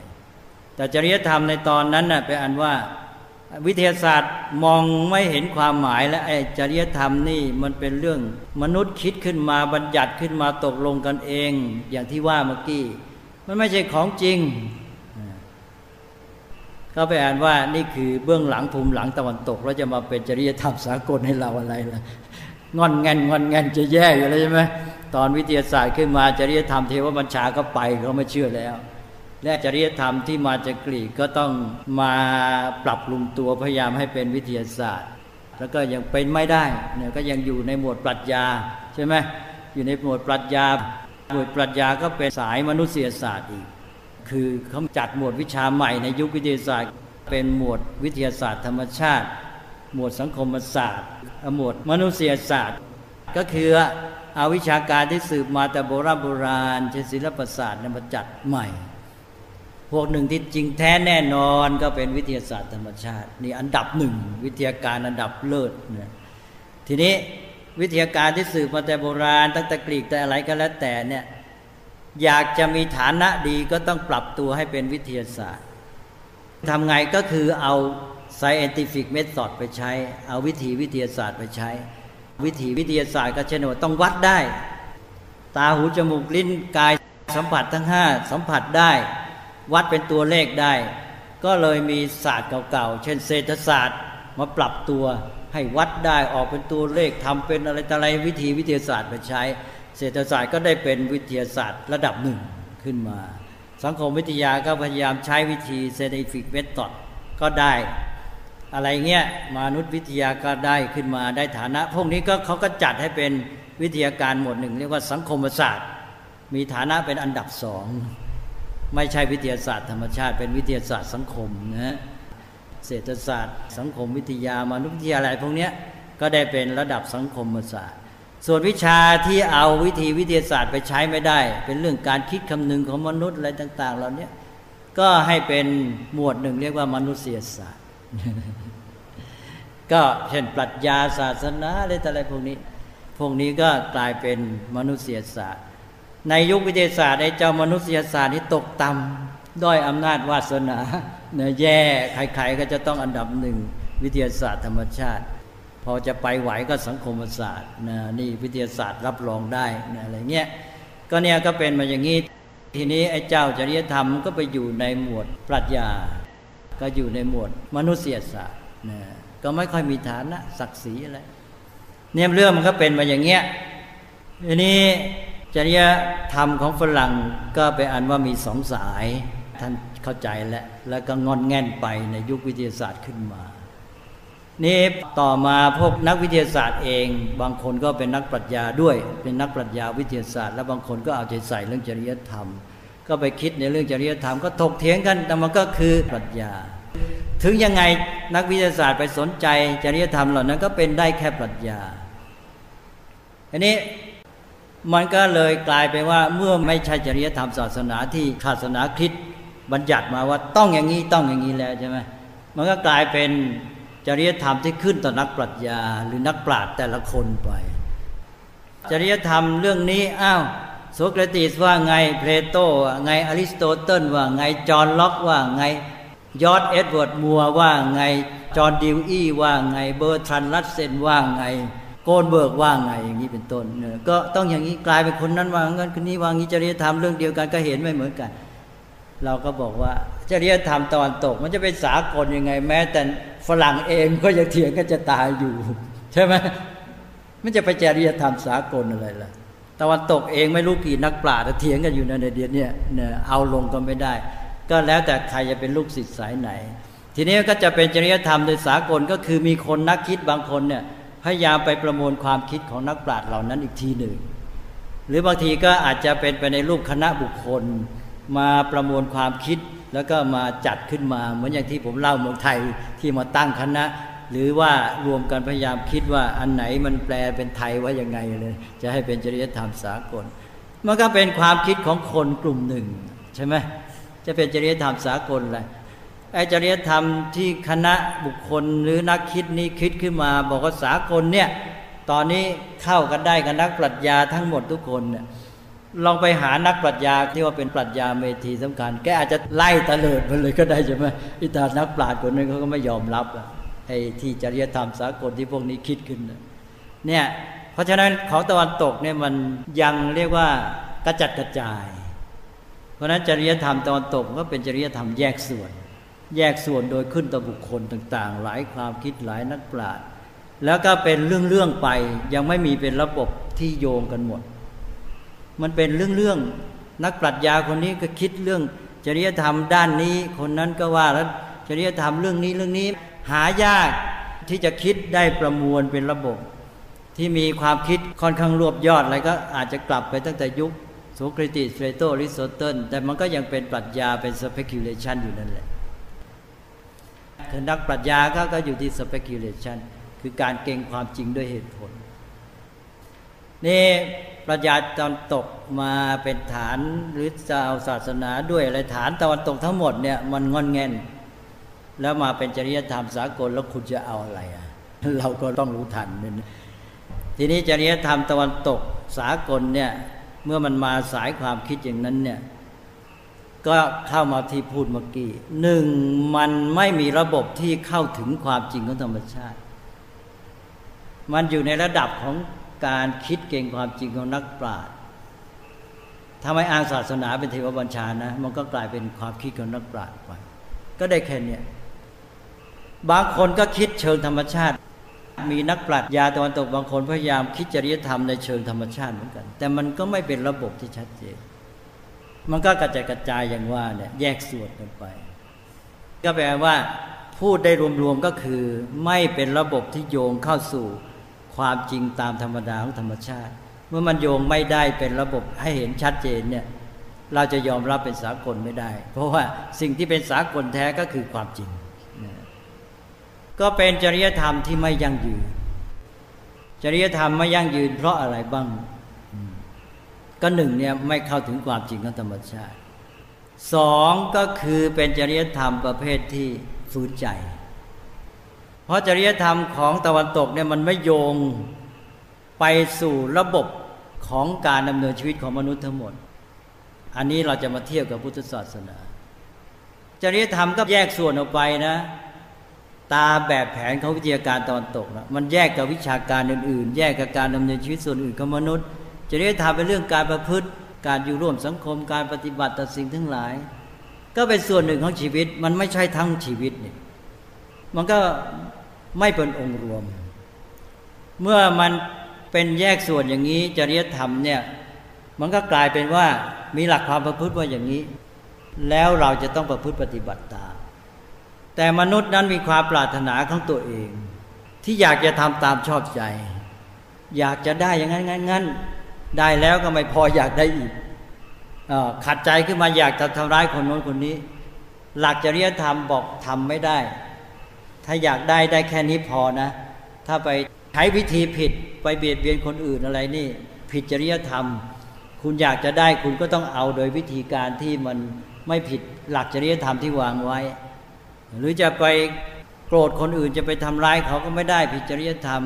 แต่จริยธรรมในตอนนั้นน่ะไปอันว่า วิทยาศาสตร์มองไม่เห็นความหมายและไอ้จริยธรรมนี่มันเป็นเรื่องมนุษย์คิดขึ้นมาบัญญัติขึ้นมาตกลงกันเอง อย่างที่ว่าเมื่อกี้ มันไม่ใช่ของจริง ก็ไปอ่านว่านี่คือเบื้องหลังภูมิหลังตะวันตกแล้วจะมาเป็นจริยธรรมสากลให้เราอะไรล่ะงอนเงนงอนเงนจะแย่อยู่แล้วใช่ไหมตอนวิทยาศาสตร์ขึ้นมาจริยธรรมเทวบัญชาก็ไปเขาไม่เชื่อแล้ว และจริยธรรมที่มาจากกรีกก็ต้องมาปรับปรุงตัวพยายามให้เป็นวิทยาศาสตร์ แล้วก็ยังเป็นไม่ได้เนี่ยก็ยังอยู่ในหมวดปรัชญาใช่ไหมอยู่ในหมวดปรัชญาหมวดปรัชญาก็เป็นสายมนุษยศาสตร์อีก คือเขาจัดหมวดวิชาใหม่ในยุควิทยาศาสตร์ เป็นหมวดวิทยาศาสตร์ธรรมชาติ หมวดสังคมศาสตร์ หมวดมนุษยศาสตร์ ก็คือเอาวิชาการที่สืบมาแต่โบราณโบราณเช่นศิลปศาสตร์นมาจัดใหม่ พวกหนึ่งที่จริงแท้แน่นอนก็เป็นวิทยาศาสตร์ธรรมชาติ นี่อันดับหนึ่งวิทยาการอันดับเลิศเนี่ยทีนี้วิทยาการที่สืบมาแต่โบราณ ตั้งแต่กรีกแต่อะไรก็แล้วแต่เนี่ยอยากจะมีฐานะดีก็ต้องปรับตัวให้เป็นวิทยาศาสตร์ทำไงก็คือเอา scientific method ไปใช้ เอาวิธีวิทยาศาสตร์ไปใช้ วิธีวิทยาศาสตร์ก็เช่นว่าต้องวัดได้ ตาหูจมูกลิ้นกายสัมผัสทั้งห้าสัมผัสได้ วัดเป็นตัวเลขได้ ก็เลยมีศาสตร์เก่าๆ เช่นเศรษฐศาสตร์มาปรับตัวให้วัดได้ออกเป็นตัวเลขทำเป็นอะไรต่อะไรวิธีวิทยาศาสตร์ไปใช้ เศรษฐศาสตร์ก็ได้เป็นวิทยาศาสตร์ระดับหนึ่งขึ้นมา สังคมวิทยาก็พยายามใช้วิธี scientific method ก็ได้ อะไรเงี้ยมนุษยวิทยาก็ได้ขึ้นมาได้ฐานะ พวกนี้ก็เขาก็จัดให้เป็นวิทยาการหมวดหนึ่ง เรียกว่าสังคมศาสตร์ มีฐานะเป็นอันดับสอง ไม่ใช่วิทยาศาสตร์ธรรมชาติ เป็นวิทยาศาสตร์สังคมนะเศรษฐศาสตร์ สังคมวิทยามนุษยวิทยาอะไรพวกนี้ก็ได้เป็นระดับสังคมศาสตร์ ส่วนวิชาที่เอาวิธีวิทยาศาสตร์ไปใช้ไม่ได้ เป็นเรื่องการคิดคำนึงของมนุษย์อะไรต่าง ๆ เหล่านี้ก็ให้เป็นหมวดหนึ่งเรียกว่ามนุษยศาสตร์ ก็เช่นปรัชญาศาสนาอะไรต่ออะไรพวกนี้ พวกนี้ก็กลายเป็นมนุษยศาสตร์ ในยุควิทยาศาสตร์ไอ้เจ้ามนุษยศาสตร์นี่ตกต่ำด้อยอำนาจวาสนาเนี่ยแย่ใครๆก็จะต้องอันดับหนึ่งวิทยาศาสตร์ธรรมชาติ พอจะไปไหวก็สังคมศาสตร์นะนี่วิทยาศาสตร์รับรองได้นะอะไรเงี้ยก็เนี่ยก็เป็นมาอย่างนี้ทีนี้ไอ้เจ้าจริยธรรมก็ไปอยู่ในหมวดปรัชญา ก็อยู่ในหมวดมนุษยศาสตร์นะก็ไม่ค่อยมีฐานะศักดิ์ศรีอะไรเนี่ยเรื่องมันก็เป็นมาอย่างเงี้ยทีนี้ จริยธรรมของฝรั่งก็ไปอันว่ามีสองสาย ท่านเข้าใจแล้วแล้วก็งอนแง่นไปในยุควิทยาศาสตร์ขึ้นมา นี่ต่อมาพวกนักวิทยาศาสตร์เอง บางคนก็เป็นนักปรัชญาด้วย เป็นนักปรัชญาวิทยาศาสตร์ แล้วบางคนก็เอาใจใส่เรื่องจริยธรรม ก็ไปคิดในเรื่องจริยธรรมก็ถกเถียงกันแต่มันก็คือปรัชญา ถึงยังไงนักวิทยาศาสตร์ไปสนใจจริยธรรมเหล่านั้นก็เป็นได้แค่ปรัชญาอันนี้ มันก็เลยกลายไปว่าเมื่อไม่ใช่จริยธรรมศาสนาที่ศาสนาคริสต์บัญญัติมาว่าต้องอย่างนี้ต้องอย่างนี้แล้วใช่ไหมมันก็กลายเป็นจริยธรรมที่ขึ้นต่อนักปรัชญาหรือนักปราชญ์แต่ละคนไป จริยธรรมเรื่องนี้อ้าวโสเครติสว่าไงเพลโตไงอริสโตเติลว่าไงจอห์นล็อกว่าไงจอร์จเอ็ดเวิร์ดมัวร์ว่าไงจอห์นดิวอี้ว่าไงเบอร์ทรันด์รัสเซลว่าไง โคลเบิร์กว่าไงอย่างนี้เป็นต้นเนี่ยก็ต้องอย่างนี้กลายเป็นคนนั้นว่างั้นคนนี้ว่างี้จริยธรรมเรื่องเดียวกันก็เห็นไม่เหมือนกัน เราก็บอกว่าจริยธรรมตะวันตก มันจะเป็นสากลยังไง แม้แต่ฝรั่งเองก็ยังเถียงกันจะตายอยู่ ใช่ไหมมันจะไปจริยธรรมสากลอะไรล่ะตะวันตกเองไม่รู้กี่นักปราชญ์เถียงกันอยู่ในเดียนเนี่ยเนี่ยเอาลงก็ไม่ได้ ก็แล้วแต่ใครจะเป็นลูกศิษย์สายไหน ทีนี้ก็จะเป็นจริยธรรมโดยสากลก็คือมีคนนักคิดบางคนเนี่ย พยายามไปประมวลความคิดของนักปราชญ์เหล่านั้นอีกทีหนึ่ง หรือบางทีก็อาจจะเป็นไปในรูปคณะบุคคล มาประมวลความคิดแล้วก็มาจัดขึ้นมา เหมือนอย่างที่ผมเล่าเมืองไทยที่มาตั้งคณะ หรือว่ารวมกันพยายามคิดว่าอันไหนมันแปลเป็นไทยว่ายังไงเลย จะให้เป็นจริยธรรมสากล มันก็เป็นความคิดของคนกลุ่มหนึ่งใช่ไหมจะเป็นจริยธรรมสากลอะไร ไอจริยธรรมที่คณะบุคคลหรือนักคิดนี้คิดขึ้นมา บอกว่าสากลเนี่ยตอนนี้เข้ากันได้กับนักปรัชญาทั้งหมดทุกคนเนี่ยลองไปหานักปรัชญาที่ว่าเป็นปรัชญาเมธีสำคัญ แกอาจจะไล่ตะเลิดไปเลยก็ได้ใช่ไหมอิตานักปราชญ์คนนั้เขาก็ไม่ยอมรับไอ้ที่จริยธรรมสากลที่พวกนี้คิดขึ้นเนี่ยเพราะฉะนั้นของตะวันตกเนี่ยมันยังเรียกว่ากระจัดกระจาย เพราะฉะนั้นจริยธรรมตะวันตกก็เป็นจริยธรรมแยกส่วน แยกส่วนโดยขึ้นต่อบุคคลต่างๆ หลายความคิดหลายนักปราชญ์แล้วก็เป็นเรื่องๆไปยังไม่มีเป็นระบบที่โยงกันหมด มันเป็นเรื่องๆนักปรัชญาคนนี้ก็คิดเรื่องจริยธรรมด้านนี้ คนนั้นก็ว่าแล้วจริยธรรมเรื่องนี้เรื่องนี้ หายากที่จะคิดได้ประมวลเป็นระบบ ที่มีความคิดค่อนข้างรวบยอดอะไรก็อาจจะกลับไปตั้งแต่ยุคโสเครติสเฟโตริสโตเติลแต่มันก็ยังเป็นปรัชญาเป็น speculation อยู่นั่นแหละ คือนักปรัชญาก็ก็อยู่ที่ speculation คือการเก่งความจริงด้วยเหตุผล นี่ปรัชญาตอนตกมาเป็นฐานหรือจะเอาศาสนาด้วยอะไรฐานตะวันตกทั้งหมดเนี่ยมันงอนแงนแล้วมาเป็นจริยธรรมสากลแล้วคุณจะเอาอะไรอะเราก็ต้องรู้ทันนี่ทีนี้จริยธรรมตะวันตกสากลเนี่ยเมื่อมันมาสายความคิดอย่างนั้นเนี่ย ก็เข้ามาที่พูดเมื่อกี้หนึ่งมันไม่มีระบบที่เข้าถึงความจริงของธรรมชาติ มันอยู่ในระดับของการคิดเก่งความจริงของนักปราชญ์ถ้าไม่อ้างศาสนาเป็นเทวบัญชานะ มันก็กลายเป็นความคิดของนักปราชญ์ไปก็ได้แค่นี้บางคนก็คิดเชิงธรรมชาติ มีนักปรัชญาตะวันตกบางคนพยายามคิดจริยธรรมในเชิงธรรมชาติเหมือนกัน แต่มันก็ไม่เป็นระบบที่ชัดเจน มันก็กระจายกระจายอย่างว่าเนี่ยแยกส่วนกันไป ก็แปลว่า พูดได้รวมๆก็คือ ไม่เป็นระบบที่โยงเข้าสู่ความจริงตามธรรมดาของธรรมชาติ เมื่อมันโยงไม่ได้เป็นระบบให้เห็นชัดเจนเนี่ยเราจะยอมรับเป็นสากลไม่ได้ เพราะว่าสิ่งที่เป็นสากลแท้ก็คือความจริง ก็เป็นจริยธรรมที่ไม่ยั่งยืน จริยธรรมไม่ยั่งยืนเพราะอะไรบ้าง ก็หนึ่งเนี่ยไม่เข้าถึงความจริงของธรรมชาติสองก็คือเป็นจริยธรรมประเภทที่ฝืนใจ เพราะจริยธรรมของตะวันตกเนี่ยมันไม่โยงไปสู่ระบบของการดำเนินชีวิตของมนุษย์ทั้งหมด อันนี้เราจะมาเทียบกับพุทธศาสนา จริยธรรมก็แยกส่วนออกไปนะ ตาแบบแผนของวิทยาการตะวันตกนะมันแยกกับวิชาการอื่น ๆ แยกกับการดำเนินชีวิตส่วนอื่นของมนุษย์ จริยธรรมเป็นเรื่องการประพฤติ การอยู่ร่วมสังคม การปฏิบัติต่อสิ่งทั้งหลาย ก็เป็นส่วนหนึ่งของชีวิต มันไม่ใช่ทั้งชีวิตเนี่ยมันก็ไม่เป็นองค์รวม เมื่อมันเป็นแยกส่วนอย่างนี้ จริยธรรมเนี่ยมันก็กลายเป็นว่ามีหลักความประพฤติว่าอย่างนี้ แล้วเราจะต้องประพฤติปฏิบัติตามแต่มนุษย์นั้นมีความปรารถนาของตัวเอง ที่อยากจะทำตามชอบใจ อยากจะได้อย่างนั้นงั้นงั้น ได้แล้วก็ไม่พออยากได้อีกอขัดใจขึ้นมาอยากจะทำร้ายคนโน้นคนนี้ หลักจริยธรรมบอกทำไม่ได้ ถ้าอยากได้ได้แค่นี้พอนะ ถ้าไปใช้วิธีผิดไปเบียดเบียนคนอื่นอะไรนี่ ผิดจริยธรรม คุณอยากจะได้คุณก็ต้องเอาโดยวิธีการที่มันไม่ผิดหลักจริยธรรมที่วางไว้ หรือจะไปโกรธคนอื่นจะไปทำร้ายเขาก็ไม่ได้ผิดจริยธรรม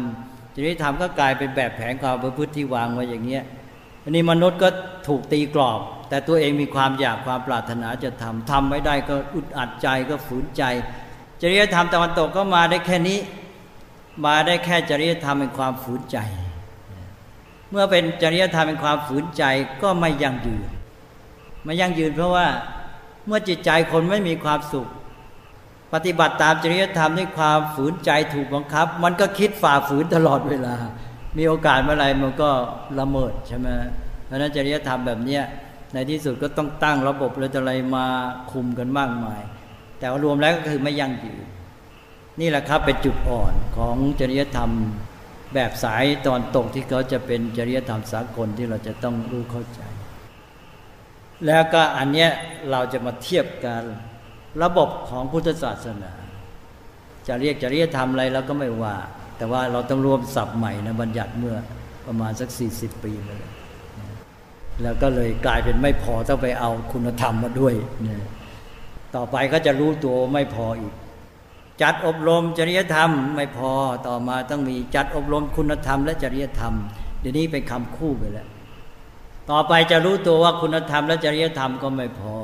จริยธรรมก็กลายเป็นแบบแผนความประพฤติที่วางไว้อย่างเงี้ยอันนี้มนุษย์ก็ถูกตีกรอบ แต่ตัวเองมีความอยากความปรารถนาจะทำทำไม่ได้ก็อุดอัดใจก็ฝืนใจ จริยธรรมตะวันตกก็มาได้แค่นี้ มาได้แค่จริยธรรมเป็นความฝืนใจ เมื่อเป็นจริยธรรมเป็นความฝืนใจก็ไม่ยั่งยืนไม่ยั่งยืนเพราะว่าเมื่อจิตใจคนไม่มีความสุข ปฏิบัติตามจริยธรรมด้วยความฝืนใจถูกบังคับ มันก็คิดฝ่าฝืนตลอดเวลา มีโอกาสเมื่อไรมันก็ละเมิดใช่ไหมเพราะนั้นจริยธรรมแบบนี้ในที่สุดก็ต้องตั้งระบบอะไรมาคุมกันมากมาย แต่รวมแล้วก็คือไม่ยั่งยืนนี่แหละครับเป็นจุดอ่อนของจริยธรรมแบบสายตอนตกที่เขาจะเป็นจริยธรรมสากลที่เราจะต้องรู้เข้าใจ แล้วก็อันเนี้ยเราจะมาเทียบกัน ระบบของพุทธศาสนา จะเรียกจริยธรรมอะไรเราก็ไม่ว่า แต่ว่าเราต้องรวมศัพท์ใหม่นะบัญญัติเมื่อประมาณสักสี่สิบปีมาแล้วแล้วก็เลยกลายเป็นไม่พอต้องไปเอาคุณธรรมมาด้วยต่อไปก็จะรู้ตัวไม่พออีก จัดอบรมจริยธรรมไม่พอต่อมาต้องมีจัดอบรมคุณธรรม และจริยธรรม เดี๋ยวนี้เป็นคำคู่ไปแล้ว ต่อไปจะรู้ตัวว่าคุณธรรมและจริยธรรมก็ไม่พอ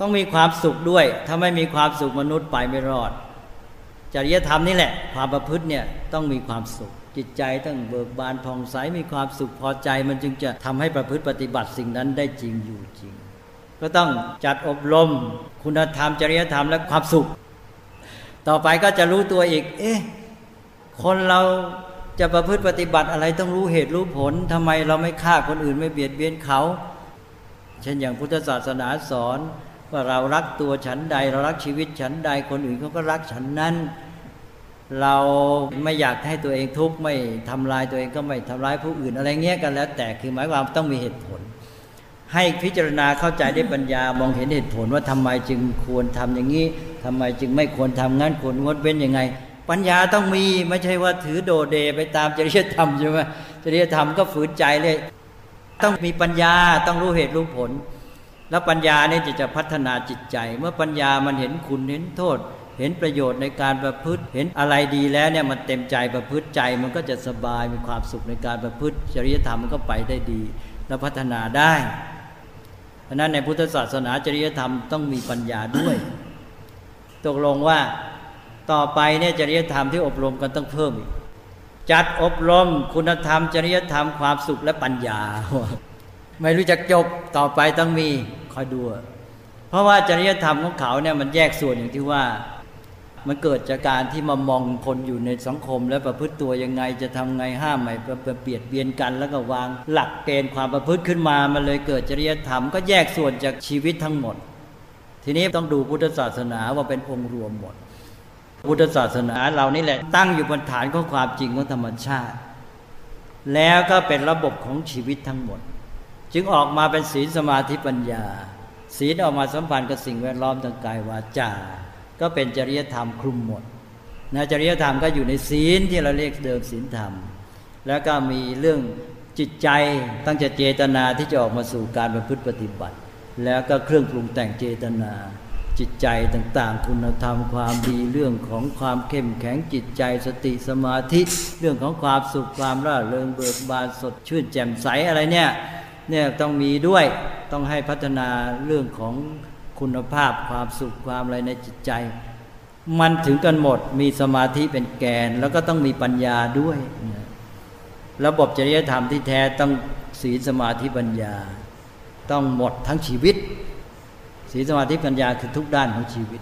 ต้องมีความสุขด้วย ถ้าไม่มีความสุขมนุษย์ไปไม่รอด จริยธรรมนี่แหละ ความประพฤติเนี่ยต้องมีความสุข จิตใจต้องเบิกบานผ่องใสมีความสุขพอใจ มันจึงจะทำให้ประพฤติปฏิบัติสิ่งนั้นได้จริงอยู่จริง ก็ต้องจัดอบรม คุณธรรม จริยธรรมและความสุข ต่อไปก็จะรู้ตัวอีก เอ๊ะคนเราจะประพฤติปฏิบัติอะไรต้องรู้เหตุรู้ผลทำไมเราไม่ฆ่าคนอื่นไม่เบียดเบียนเขา เช่นอย่างพุทธศาสนาสอน ว่าเรารักตัวฉันใด เรารักชีวิตฉันใดคนอื่นเขาก็รักฉันนั้น เราไม่อยากให้ตัวเองทุกข์ไม่ทำลายตัวเองก็ไม่ทำลายผู้อื่นอะไรเงี้ยกันแล้ว แต่คือหมายความต้องมีเหตุผล ให้พิจารณาเข้าใจได้ปัญญามองเห็นเหตุผลว่าทำไมจึงควรทำอย่างนี้ทำไมจึงไม่ควรทำงั้นควรงดเว้นยังไง ปัญญาต้องมีไม่ใช่ว่าถือโดเดไปตามจริยธรรมใช่ไหมจริยธรรมก็ฝืนใจเลย ต้องมีปัญญาต้องรู้เหตุรู้ผล แล้วปัญญาเนี่ยจะจะพัฒนาจิตใจ เมื่อปัญญามันเห็นคุณเห็นโทษ เห็นประโยชน์ในการประพฤติ เห็นอะไรดีแล้วเนี่ยมันเต็มใจประพฤติใจ มันก็จะสบายมีความสุขในการประพฤติจริยธรรมมันก็ไปได้ดี และพัฒนาได้เพราะนั้นในพุทธศาสนาจริยธรรมต้องมีปัญญาด้วยตกลงว่าต่อไปเนี่ยจริยธรรมที่อบรมกันต้องเพิ่มอีกจัดอบรมคุณธรรม จริยธรรมความสุขและปัญญา ไม่รู้จักจบต่อไปต้องมีคอยดู เพราะว่าจริยธรรมของเขาเนี่ยมันแยกส่วนอย่างที่ว่า มันเกิดจากการที่มามองคนอยู่ในสังคม แล้วประพฤติตัวยังไงจะทำไงห้ามไม่เปลี่ยนเบียนกัน แล้วก็วางหลักเกณฑ์ความประพฤติขึ้นมา มันเลยเกิดจริยธรรมก็แยกส่วนจากชีวิตทั้งหมด ทีนี้ต้องดูพุทธศาสนาว่าเป็นองค์รวมหมด พุทธศาสนาเรานี่แหละตั้งอยู่บนฐานของความจริงของธรรมชาติ แล้วก็เป็นระบบของชีวิตทั้งหมด จึงออกมาเป็นศีลสมาธิปัญญา ศีลออกมาสัมพันธ์กับสิ่งแวดล้อมทางกายวาจา ก็เป็นจริยธรรมคลุมหมดนะจริยธรรมก็อยู่ในศีลที่เราเรียกเดิมศีลธรรม แล้วก็มีเรื่องจิตใจตั้งใจเจตนาที่จะออกมาสู่การประพฤติปฏิบัติ แล้วก็เครื่องปรุงแต่งเจตนา จิตใจต่างๆ คุณธรรมความดีเรื่องของความเข้มแข็งจิตใจสติสมาธิ เรื่องของความสุขความร่าเริงเบิกบานสดชื่นแจ่มใสอะไรเนี่ย เนี่ยต้องมีด้วยต้องให้พัฒนาเรื่องของคุณภาพความสุขความอะไรในจิตใจ มันถึงกันหมดมีสมาธิเป็นแกน แล้วก็ต้องมีปัญญาด้วย ระบบจริยธรรมที่แท้ต้องศีลสมาธิปัญญา ต้องหมดทั้งชีวิตศีลสมาธิปัญญาคือทุกด้านของชีวิต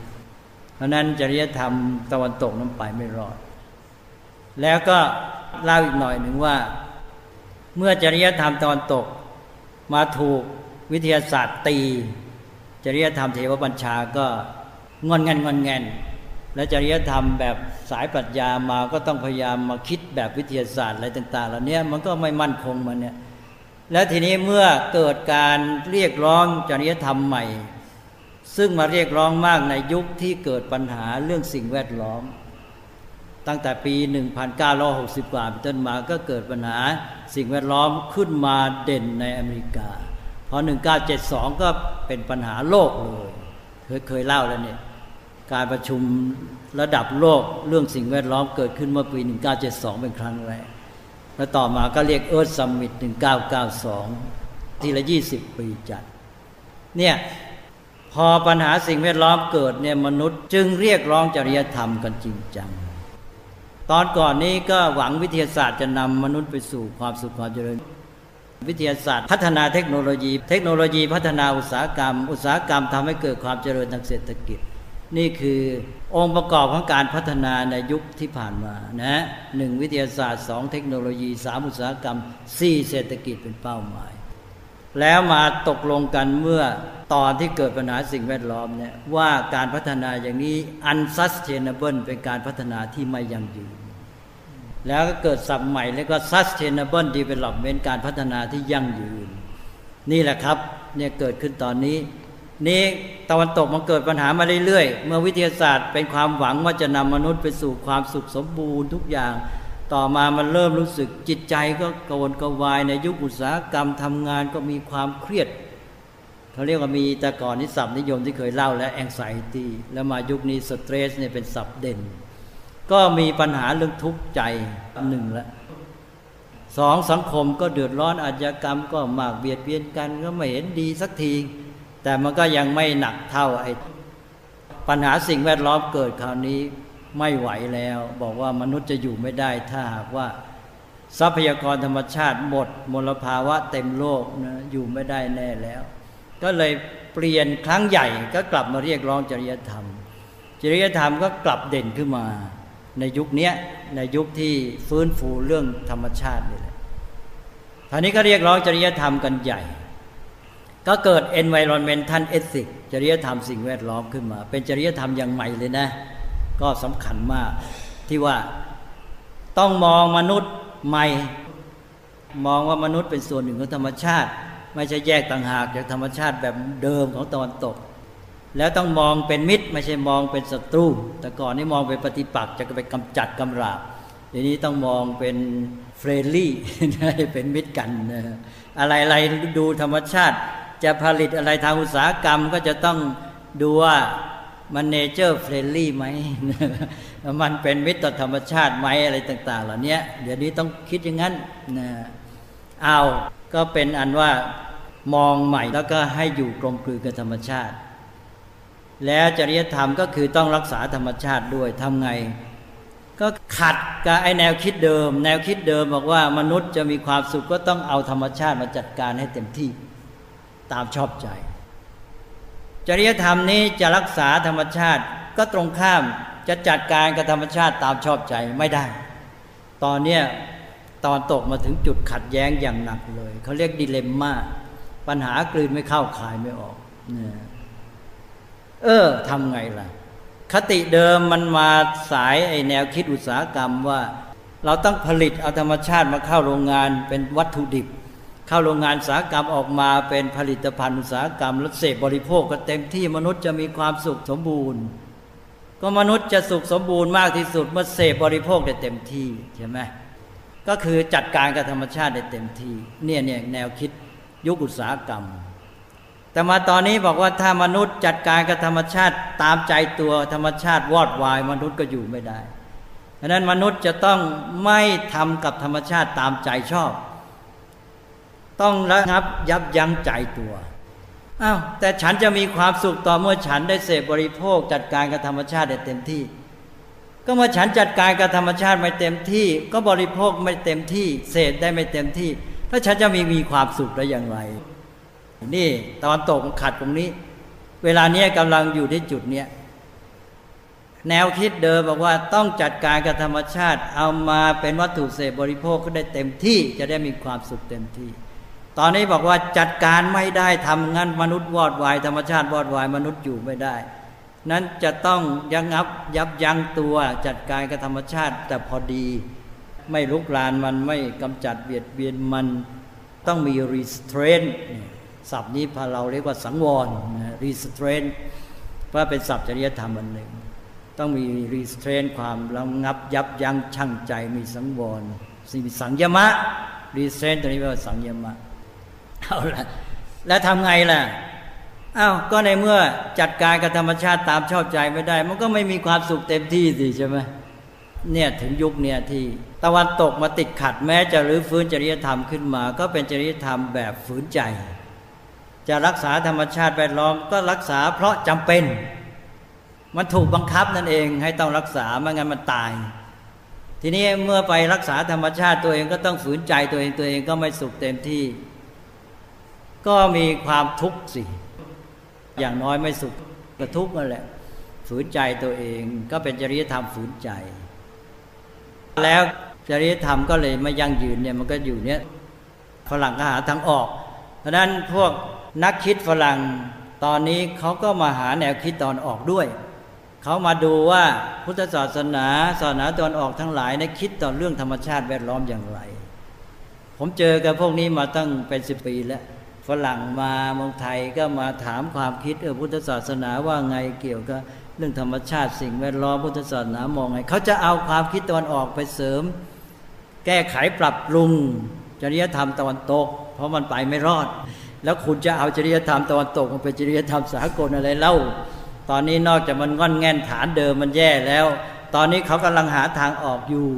เพราะนั้นจริยธรรมตะวันตกนั้นไปไม่รอด แล้วก็เล่าอีกหน่อยหนึ่งว่า เมื่อจริยธรรมตะวันตก มาถูกวิทยาศาสตร์ตี จริยธรรมเทวบัญชาก็งอนเงันงอนเงันและจริยธรรมแบบสายปรัชญามาก็ต้องพยายามมาคิดแบบวิทยาศาสตร์อะไรต่างๆเหล่านี้มันก็ไม่มั่นคงมันเนี่ยแล้วทีนี้เมื่อเกิดการเรียกร้องจริยธรรมใหม่ ซึ่งมาเรียกร้องมากในยุคที่เกิดปัญหาเรื่องสิ่งแวดล้อม ตั้งแต่ปี 1960 กว่าเป็นต้นมาก็เกิดปัญหาสิ่งแวดล้อมขึ้นมาเด่นในอเมริกาพอ1972 ก็เป็นปัญหาโลกเลย เคยเคยเล่าแล้วเนี่ย การประชุมระดับโลกเรื่องสิ่งแวดล้อมเกิดขึ้นเมื่อปี 1972 เป็นครั้งแรก แล้วต่อมาก็เรียก Earth Summit 1992 ทีละ 20 ปีจัด เนี่ยพอปัญหาสิ่งแวดล้อมเกิดเนี่ยมนุษย์จึงเรียกร้องจริยธรรมกันจริงจัง ตอนก่อนนี้ก็หวังวิทยาศาสตร์จะนำมนุษย์ไปสู่ความสุขความเจริญ วิทยาศาสตร์พัฒนาเทคโนโลยี เทคโนโลยีพัฒนาอุตสาหกรรม อุตสาหกรรมทำให้เกิดความเจริญทางเศรษฐกิจ นี่คือองค์ประกอบของการพัฒนาในยุคที่ผ่านมานะหนึ่งวิทยาศาสตร์สองเทคโนโลยีสามอุตสาหกรรมสี่เศรษฐกิจเป็นเป้าหมาย แล้วมาตกลงกันเมื่อตอนที่เกิดปัญหาสิ่งแวดล้อมเนี่ยว่าการพัฒนาอย่างนี้ unsustainable เป็นการพัฒนาที่ไม่ยั่งยืน แล้วก็เกิดสับใหม่แล้วก็ sustainable development การพัฒนาที่ยั่งยืน นี่แหละครับเนี่ยเกิดขึ้นตอนนี้ นี้ตะวันตกมันเกิดปัญหามาเรื่อยๆ เมื่อวิทยาศาสตร์เป็นความหวังว่าจะนำมนุษย์ไปสู่ความสุขสมบูรณ์ทุกอย่าง ต่อมามันเริ่มรู้สึกจิตใจก็กวนกวายในยุคอุตสาหกรรมทำงานก็มีความเครียดเขาเรียกว่ามีแต่ก่อนนิสับนิยมที่เคยเล่าแล้วแองไซตี้แล้วมายุคนี้สเตรสเนี่ยเป็นสับเด่น ก็มีปัญหาเรื่องทุกข์ใจหนึ่งละสองสังคมก็เดือดร้อนอาชญากรรมก็มากเบียดเบียนกันก็ไม่เห็นดีสักที แต่มันก็ยังไม่หนักเท่าไอ้ปัญหาสิ่งแวดล้อมเกิดคราวนี้ ไม่ไหวแล้ว บอกว่ามนุษย์จะอยู่ไม่ได้ถ้าหากว่าทรัพยากรธรรมชาติหมด มลภาวะเต็มโลกนะอยู่ไม่ได้แน่แล้ว ก็เลยเปลี่ยนครั้งใหญ่ก็กลับมาเรียกร้องจริยธรรม จริยธรรมก็กลับเด่นขึ้นมา ในยุคนี้ในยุคที่ฟื้นฟูเรื่องธรรมชาตินี่แหละท่านี้ก็เรียกร้องจริยธรรมกันใหญ่ ก็เกิด environmental ethics จริยธรรมสิ่งแวดล้อมขึ้นมา เป็นจริยธรรมอย่างใหม่เลยนะ ก็สำคัญมากที่ว่าต้องมองมนุษย์ใหม่ มองว่ามนุษย์เป็นส่วนหนึ่งของธรรมชาติ ไม่ใช่แยกต่างหากจากธรรมชาติแบบเดิมของตะวันตก แล้วต้องมองเป็นมิตร ไม่ใช่มองเป็นศัตรู แต่ก่อนนี่มองเป็นปฏิปักษ์จะไปกำจัดกำราบทีนี้ต้องมองเป็น friendly เป็นมิตรกันอะไรๆดูธรรมชาติ จะผลิตอะไรทางอุตสาหกรรมก็จะต้องดูว่า มัน nature friendly ไหม มันเป็นมิตรต่อธรรมชาติไหมอะไรต่าง ๆ เหล่านี้เดี๋ยวนี้ต้องคิดอย่างนั้นนะเอาก็เป็นอันว่ามองใหม่แล้วก็ให้อยู่กลมกลืนกับธรรมชาติ แล้วจริยธรรมก็คือต้องรักษาธรรมชาติด้วยทำไง ก็ขัดกับไอแนวคิดเดิม แนวคิดเดิมบอกว่ามนุษย์จะมีความสุขก็ต้องเอาธรรมชาติมาจัดการให้เต็มที่ตามชอบใจ จริยธรรมนี้จะรักษาธรรมชาติก็ตรงข้ามจะจัดการกับธรรมชาติตามชอบใจไม่ได้ ตอนเนี้ตอนตกมาถึงจุดขัดแย้งอย่างหนักเลย เขาเรียกดิเลมม่าปัญหากลืนไม่เข้าขายไม่ออกเนี่ยเออทำไงล่ะ คติเดิมมันมาสายไอแนวคิดอุตสาหกรรมว่า เราต้องผลิตเอาธรรมชาติมาเข้าโรงงานเป็นวัตถุดิบ เข้าโรงงานอุตสาหกรรมออกมาเป็นผลิตภัณฑ์อุตสาหกรรมแล้วเสพบริโภคก็เต็มที่มนุษย์จะมีความสุขสมบูรณ์ ก็มนุษย์จะสุขสมบูรณ์มากที่สุดเมื่อเสพบริโภคได้เต็มที่ใช่ไหมก็คือจัดการกับธรรมชาติได้เต็มที่เนี่ยเนี่ยแนวคิดยุคอุตสาหกรรม แต่มาตอนนี้บอกว่าถ้ามนุษย์จัดการกับธรรมชาติตามใจตัวธรรมชาติวอดวาย มนุษย์ก็อยู่ไม่ได้ดังนั้นมนุษย์จะต้องไม่ทำกับธรรมชาติตามใจชอบ ต้องระงับยับยั้งใจตัวอ้าวแต่ฉันจะมีความสุขต่อเมื่อฉันได้เสพบริโภคจัดการกับธรรมชาติได้เต็มที่ ก็เมื่อฉันจัดการกับธรรมชาติไม่เต็มที่ ก็บริโภคไม่เต็มที่ เสพได้ไม่เต็มที่แล้วฉันจะมีมีความสุขได้อย่างไร นี่ตอนตกขัดตรงนี้ เวลาเนี้ยกำลังอยู่ที่จุดเนี้ยแนวคิดเดิมบอกว่าต้องจัดการกับธรรมชาติ เอามาเป็นวัตถุเสพบริโภคก็ได้เต็มที่ จะได้มีความสุขเต็มที่ ตอนนี้บอกว่าจัดการไม่ได้ทำงั้นมนุษย์วอดวายธรรมชาติวอดวายมนุษย์อยู่ไม่ได้ นั้นจะต้องยังงับยับยั้งตัวจัดการกับธรรมชาติแต่พอดี ไม่ลุกลานมันไม่กำจัดเบียดเบียนมันต้องมี restraint ศัพท์นี้พาเราเรียกว่าสังวร restraint เพราะเป็นศัพท์จริยธรรมอันหนึ่ง ต้องมีรีสเทรนความระงับยับยั้งชั่งใจมีสังวรมีสังยมะรีสเทรนตัวนี้แปลว่าสังยมะ เอาละแล้วทำไงล่ะอ้าวก็ในเมื่อจัดการกับธรรมชาติตามชอบใจไม่ได้ มันก็ไม่มีความสุขเต็มที่สิใช่ไหมเนี่ยถึงยุคเนี่ยที่ตะวันตกมาติดขัดแม้จะรื้อฟื้นจริยธรรมขึ้นมา ก็เป็นจริยธรรมแบบฝืนใจ จะรักษาธรรมชาติแวดล้อมก็รักษาเพราะจำเป็น มันถูกบังคับนั่นเองให้ต้องรักษาไม่งั้นมันตาย ทีนี้เมื่อไปรักษาธรรมชาติตัวเองก็ต้องฝืนใจตัวเองตัวเองก็ไม่สุขเต็มที่ ก็มีความทุกข์สิ อย่างน้อยไม่สุขก็ทุกข์นั่นแหละ ฝืนใจตัวเองก็เป็นจริยธรรมฝืนใจ แล้วจริยธรรมก็เลยไม่ยั่งยืนเนี่ยมันก็อยู่เนี่ยฝรั่งก็หาทางออก เพราะนั้นพวกนักคิดฝรั่งตอนนี้เขาก็มาหาแนวคิดตอนออกด้วย เขามาดูว่าพุทธศาสนาศาสนาตอนออกทั้งหลายในคิดต่อเรื่องธรรมชาติแวดล้อมอย่างไร ผมเจอกับพวกนี้มาตั้งเป็นสิบปีแล้ว ฝรั่งมาเมืองไทยก็มาถามความคิดเออพุทธศาสนาว่าไงเกี่ยวกับเรื่องธรรมชาติสิ่งแวดล้อมพุทธศาสนามองไงเขาจะเอาความคิดตะวันออกไปเสริม แก้ไขปรับปรุง จริยธรรมตะวันตก เพราะมันไปไม่รอด แล้วคุณจะเอาจริยธรรมตะวันตกมาเป็นจริยธรรมสากลอะไรเล่า ตอนนี้นอกจากมันงอนแง่นฐานเดิมมันแย่แล้ว ตอนนี้เขากำลังหาทางออกอยู่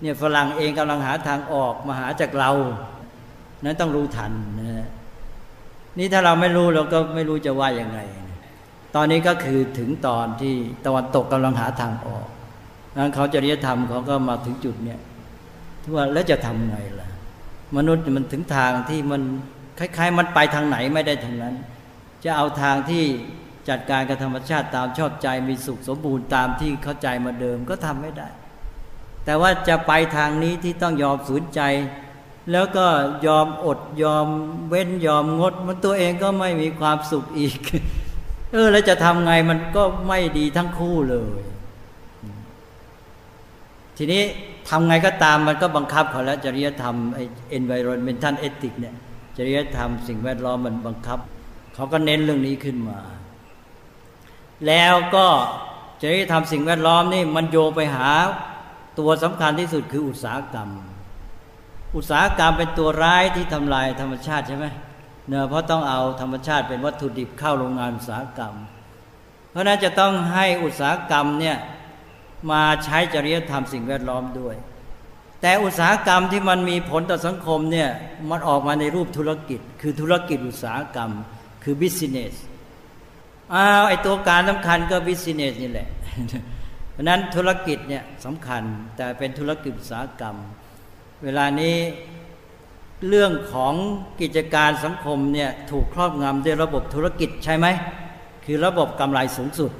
เนี่ยฝรั่งเองกำลังหาทางออกมาหาจากเรานั้นต้องรู้ทันนะ นี่ถ้าเราไม่รู้เราก็ไม่รู้จะว่ายังไง ตอนนี้ก็คือถึงตอนที่ตะวันตกกำลังหาทางออกนั้นเขาจริยธรรมเขาก็มาถึงจุดเนี่ยที่ว่าแล้วจะทำไงล่ะ มนุษย์มันถึงทางที่มันคล้าย ๆ มันไปทางไหนไม่ได้ทางนั้น จะเอาทางที่จัดการกับธรรมชาติตามชอบใจมีสุขสมบูรณ์ตามที่เข้าใจมาเดิมก็ทำไม่ได้ แต่ว่าจะไปทางนี้ที่ต้องยอมฝืนใจ แล้วก็ยอมอดยอมเว้นยอมงด มันตัวเองก็ไม่มีความสุขอีก เออ แล้วจะทำไงมันก็ไม่ดีทั้งคู่เลย ทีนี้ทำไงก็ตามมันก็บังคับเขาแล้วจริยธรรมไอ้ environmental ethics เนี่ยจริยธรรมสิ่งแวดล้อมมันบังคับ เขาก็เน้นเรื่องนี้ขึ้นมา แล้วก็จริยธรรมสิ่งแวดล้อมนี่มันโยไปหาตัวสำคัญที่สุดคืออุตสาหกรรม อุตสาหกรรมเป็นตัวร้ายที่ทำลายธรรมชาติใช่ไหมเนื่อเพราะต้องเอาธรรมชาติเป็นวัตถุดิบเข้าโรงงานอุตสาหกรรม เพราะนั้นจะต้องให้อุตสาหกรรมเนี่ยมาใช้จริยธรรมสิ่งแวดล้อมด้วย แต่อุตสาหกรรมที่มันมีผลต่อสังคมเนี่ยมันออกมาในรูปธุรกิจ คือธุรกิจอุตสาหกรรม คือ business อ้าวไอตัวการสำคัญก็ business นี่แหละเพราะนั้นธุรกิจเนี่ยสำคัญแต่เป็นธุรกิจอุตสาหกรรม เวลานี้เรื่องของกิจการสังคมเนี่ยถูกครอบงำด้วยระบบธุรกิจใช่ไหม คือระบบกำไรสูงสุด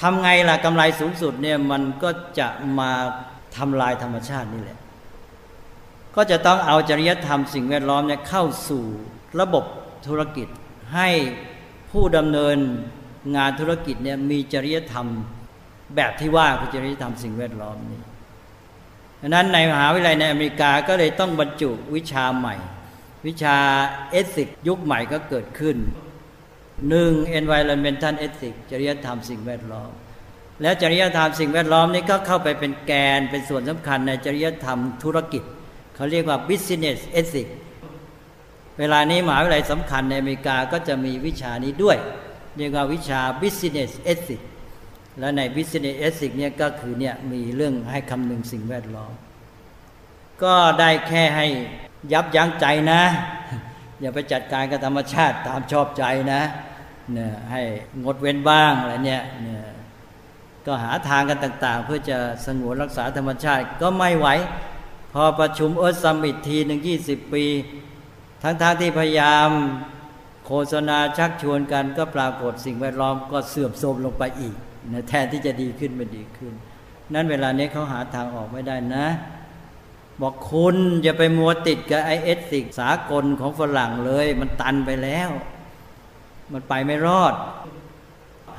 ทำไงล่ะกำไรสูงสุดเนี่ยมันก็จะมาทำลายธรรมชาตินี่แหละ ก็จะต้องเอาจริยธรรมสิ่งแวดล้อมเนี่ยเข้าสู่ระบบธุรกิจ ให้ผู้ดำเนินงานธุรกิจเนี่ยมีจริยธรรมแบบที่ว่าคือจริยธรรมสิ่งแวดล้อมนี่ ดังนั้นในมหาวิทยาลัยในอเมริกาก็เลยต้องบรรจุวิชาใหม่ วิชาเอสิกยุคใหม่ก็เกิดขึ้นหนึ่ง environmental ethics จริยธรรมสิ่งแวดล้อม แล้วจริยธรรมสิ่งแวดล้อมนี่ก็เข้าไปเป็นแกนเป็นส่วนสำคัญในจริยธรรมธุรกิจ เขาเรียกว่า business ethics เวลานี้มหาวิทยาลัยสำคัญในอเมริกาก็จะมีวิชานี้ด้วย เรียกว่าวิชา business ethics และใน business ethics เนี่ยก็คือเนี่ยมีเรื่องให้คำนึงสิ่งแวดล้อม ก็ได้แค่ให้ยับยั้งใจนะ อย่าไปจัดการกับธรรมชาติตามชอบใจนะเนี่ยให้งดเว้นบ้างอะไรเนี่ยเนี่ยก็หาทางกันต่าง ๆ เพื่อจะสงวนรักษาธรรมชาติก็ไม่ไหว พอประชุม Earth Summit ทีหนึ่งยี่สิบปี ทั้งๆที่พยายามโฆษณาชักชวนกันก็ปรากฏสิ่งแวดล้อมก็เสื่อมโทรมลงไปอีก นะแทนที่จะดีขึ้นไม่ดีขึ้น นั้นเวลานี้เขาหาทางออกไม่ได้นะ บอกคุณอย่าไปมัวติดกับไอเอสสิกสากลของฝรั่งเลย มันตันไปแล้ว มันไปไม่รอด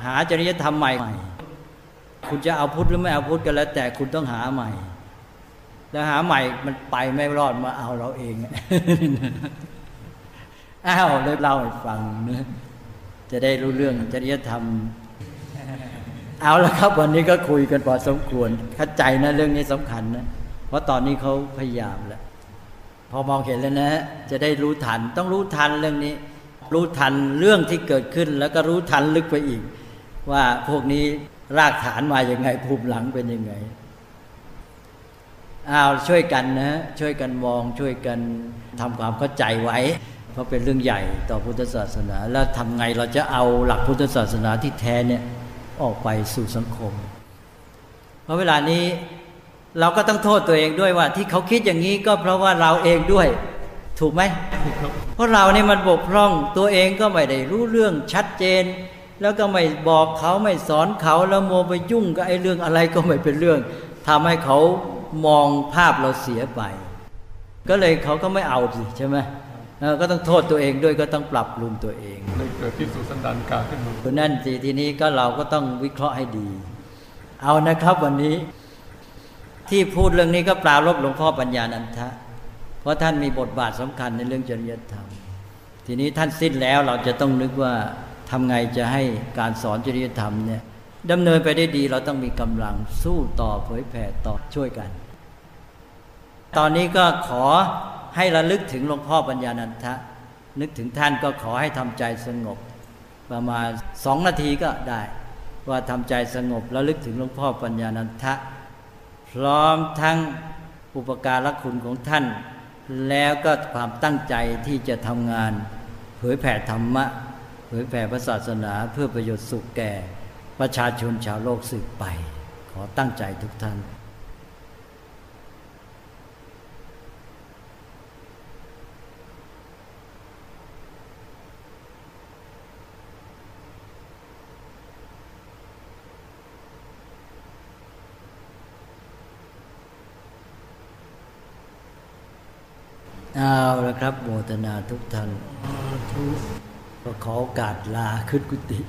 หาจริยธรรมใหม่ คุณจะเอาพุทธหรือไม่เอาพุทธก็แล้ว แต่คุณต้องหาใหม่ แล้วหาใหม่มันไปไม่รอดมาเอาเราเองอ้าวเลยเล่าให้ฟังนะจะได้รู้เรื่องจริยธรรม เอาละครับวันนี้ก็คุยกันพอสมควรเข้าใจนะเรื่องนี้สำคัญนะเพราะตอนนี้เขาพยายามแล้วพอมองเห็นแล้วนะ จะได้รู้ทัน ต้องรู้ทันเรื่องนี้ รู้ทันเรื่องที่เกิดขึ้น แล้วก็รู้ทันลึกไปอีก ว่าพวกนี้รากฐานมาอย่างไงภูมิหลังเป็นยังไงอ้าวช่วยกันนะช่วยกันมองช่วยกันทำความเข้าใจไว้ เพราะเป็นเรื่องใหญ่ต่อพุทธศาสนา แล้วทำไงเราจะเอาหลักพุทธศาสนาที่แท้เนี่ย ออกไปสู่สังคม เพราะเวลานี้เราก็ต้องโทษตัวเองด้วยว่า ที่เขาคิดอย่างนี้ก็เพราะว่าเราเองด้วย ถูกไหม เพราะเราเนี่ยมันบกพร่องตัวเองก็ไม่ได้รู้เรื่องชัดเจน แล้วก็ไม่บอกเขาไม่สอนเขาแล้วโมไปยุ่งกับไอ้เรื่องอะไรก็ไม่เป็นเรื่องทำให้เขามองภาพเราเสียไป ก็เลยเขาก็ไม่เอาสิใช่ไหม ก็ต้องโทษตัวเองด้วยก็ต้องปรับปรุงตัวเองเลยเกิดที่สุสันดานกาขึ้นมาเพราะนั่นสิทีนี้ก็เราก็ต้องวิเคราะห์ให้ดี เอานะครับวันนี้ที่พูดเรื่องนี้ก็ปลารบหลวงพ่อปัญญานันทะ เพราะท่านมีบทบาทสำคัญในเรื่องจริยธรรม ทีนี้ท่านสิ้นแล้วเราจะต้องนึกว่าทำไงจะให้การสอนจริยธรรมเนี่ยดำเนินไปได้ดีเราต้องมีกำลังสู้ต่อเผยแผ่ต่อช่วยกัน ตอนนี้ก็ขอ ให้ระลึกถึงหลวงพ่อปัญญานันทะ นึกถึงท่านก็ขอให้ทำใจสงบ ประมาณสองนาทีก็ได้ ว่าทำใจสงบแล้วลึกถึงหลวงพ่อปัญญานันทะ พร้อมทั้งอุปการะคุณของท่าน แล้วก็ความตั้งใจที่จะทำงาน เผยแผ่ธรรมะ เผยแผ่พระศาสนาเพื่อประโยชน์สุขแก่ ประชาชนชาวโลกสืบไป ขอตั้งใจทุกท่าน เอาละครับโมทนาทุกท่านก็ขอโอกาสลาขึ้นกุฏิ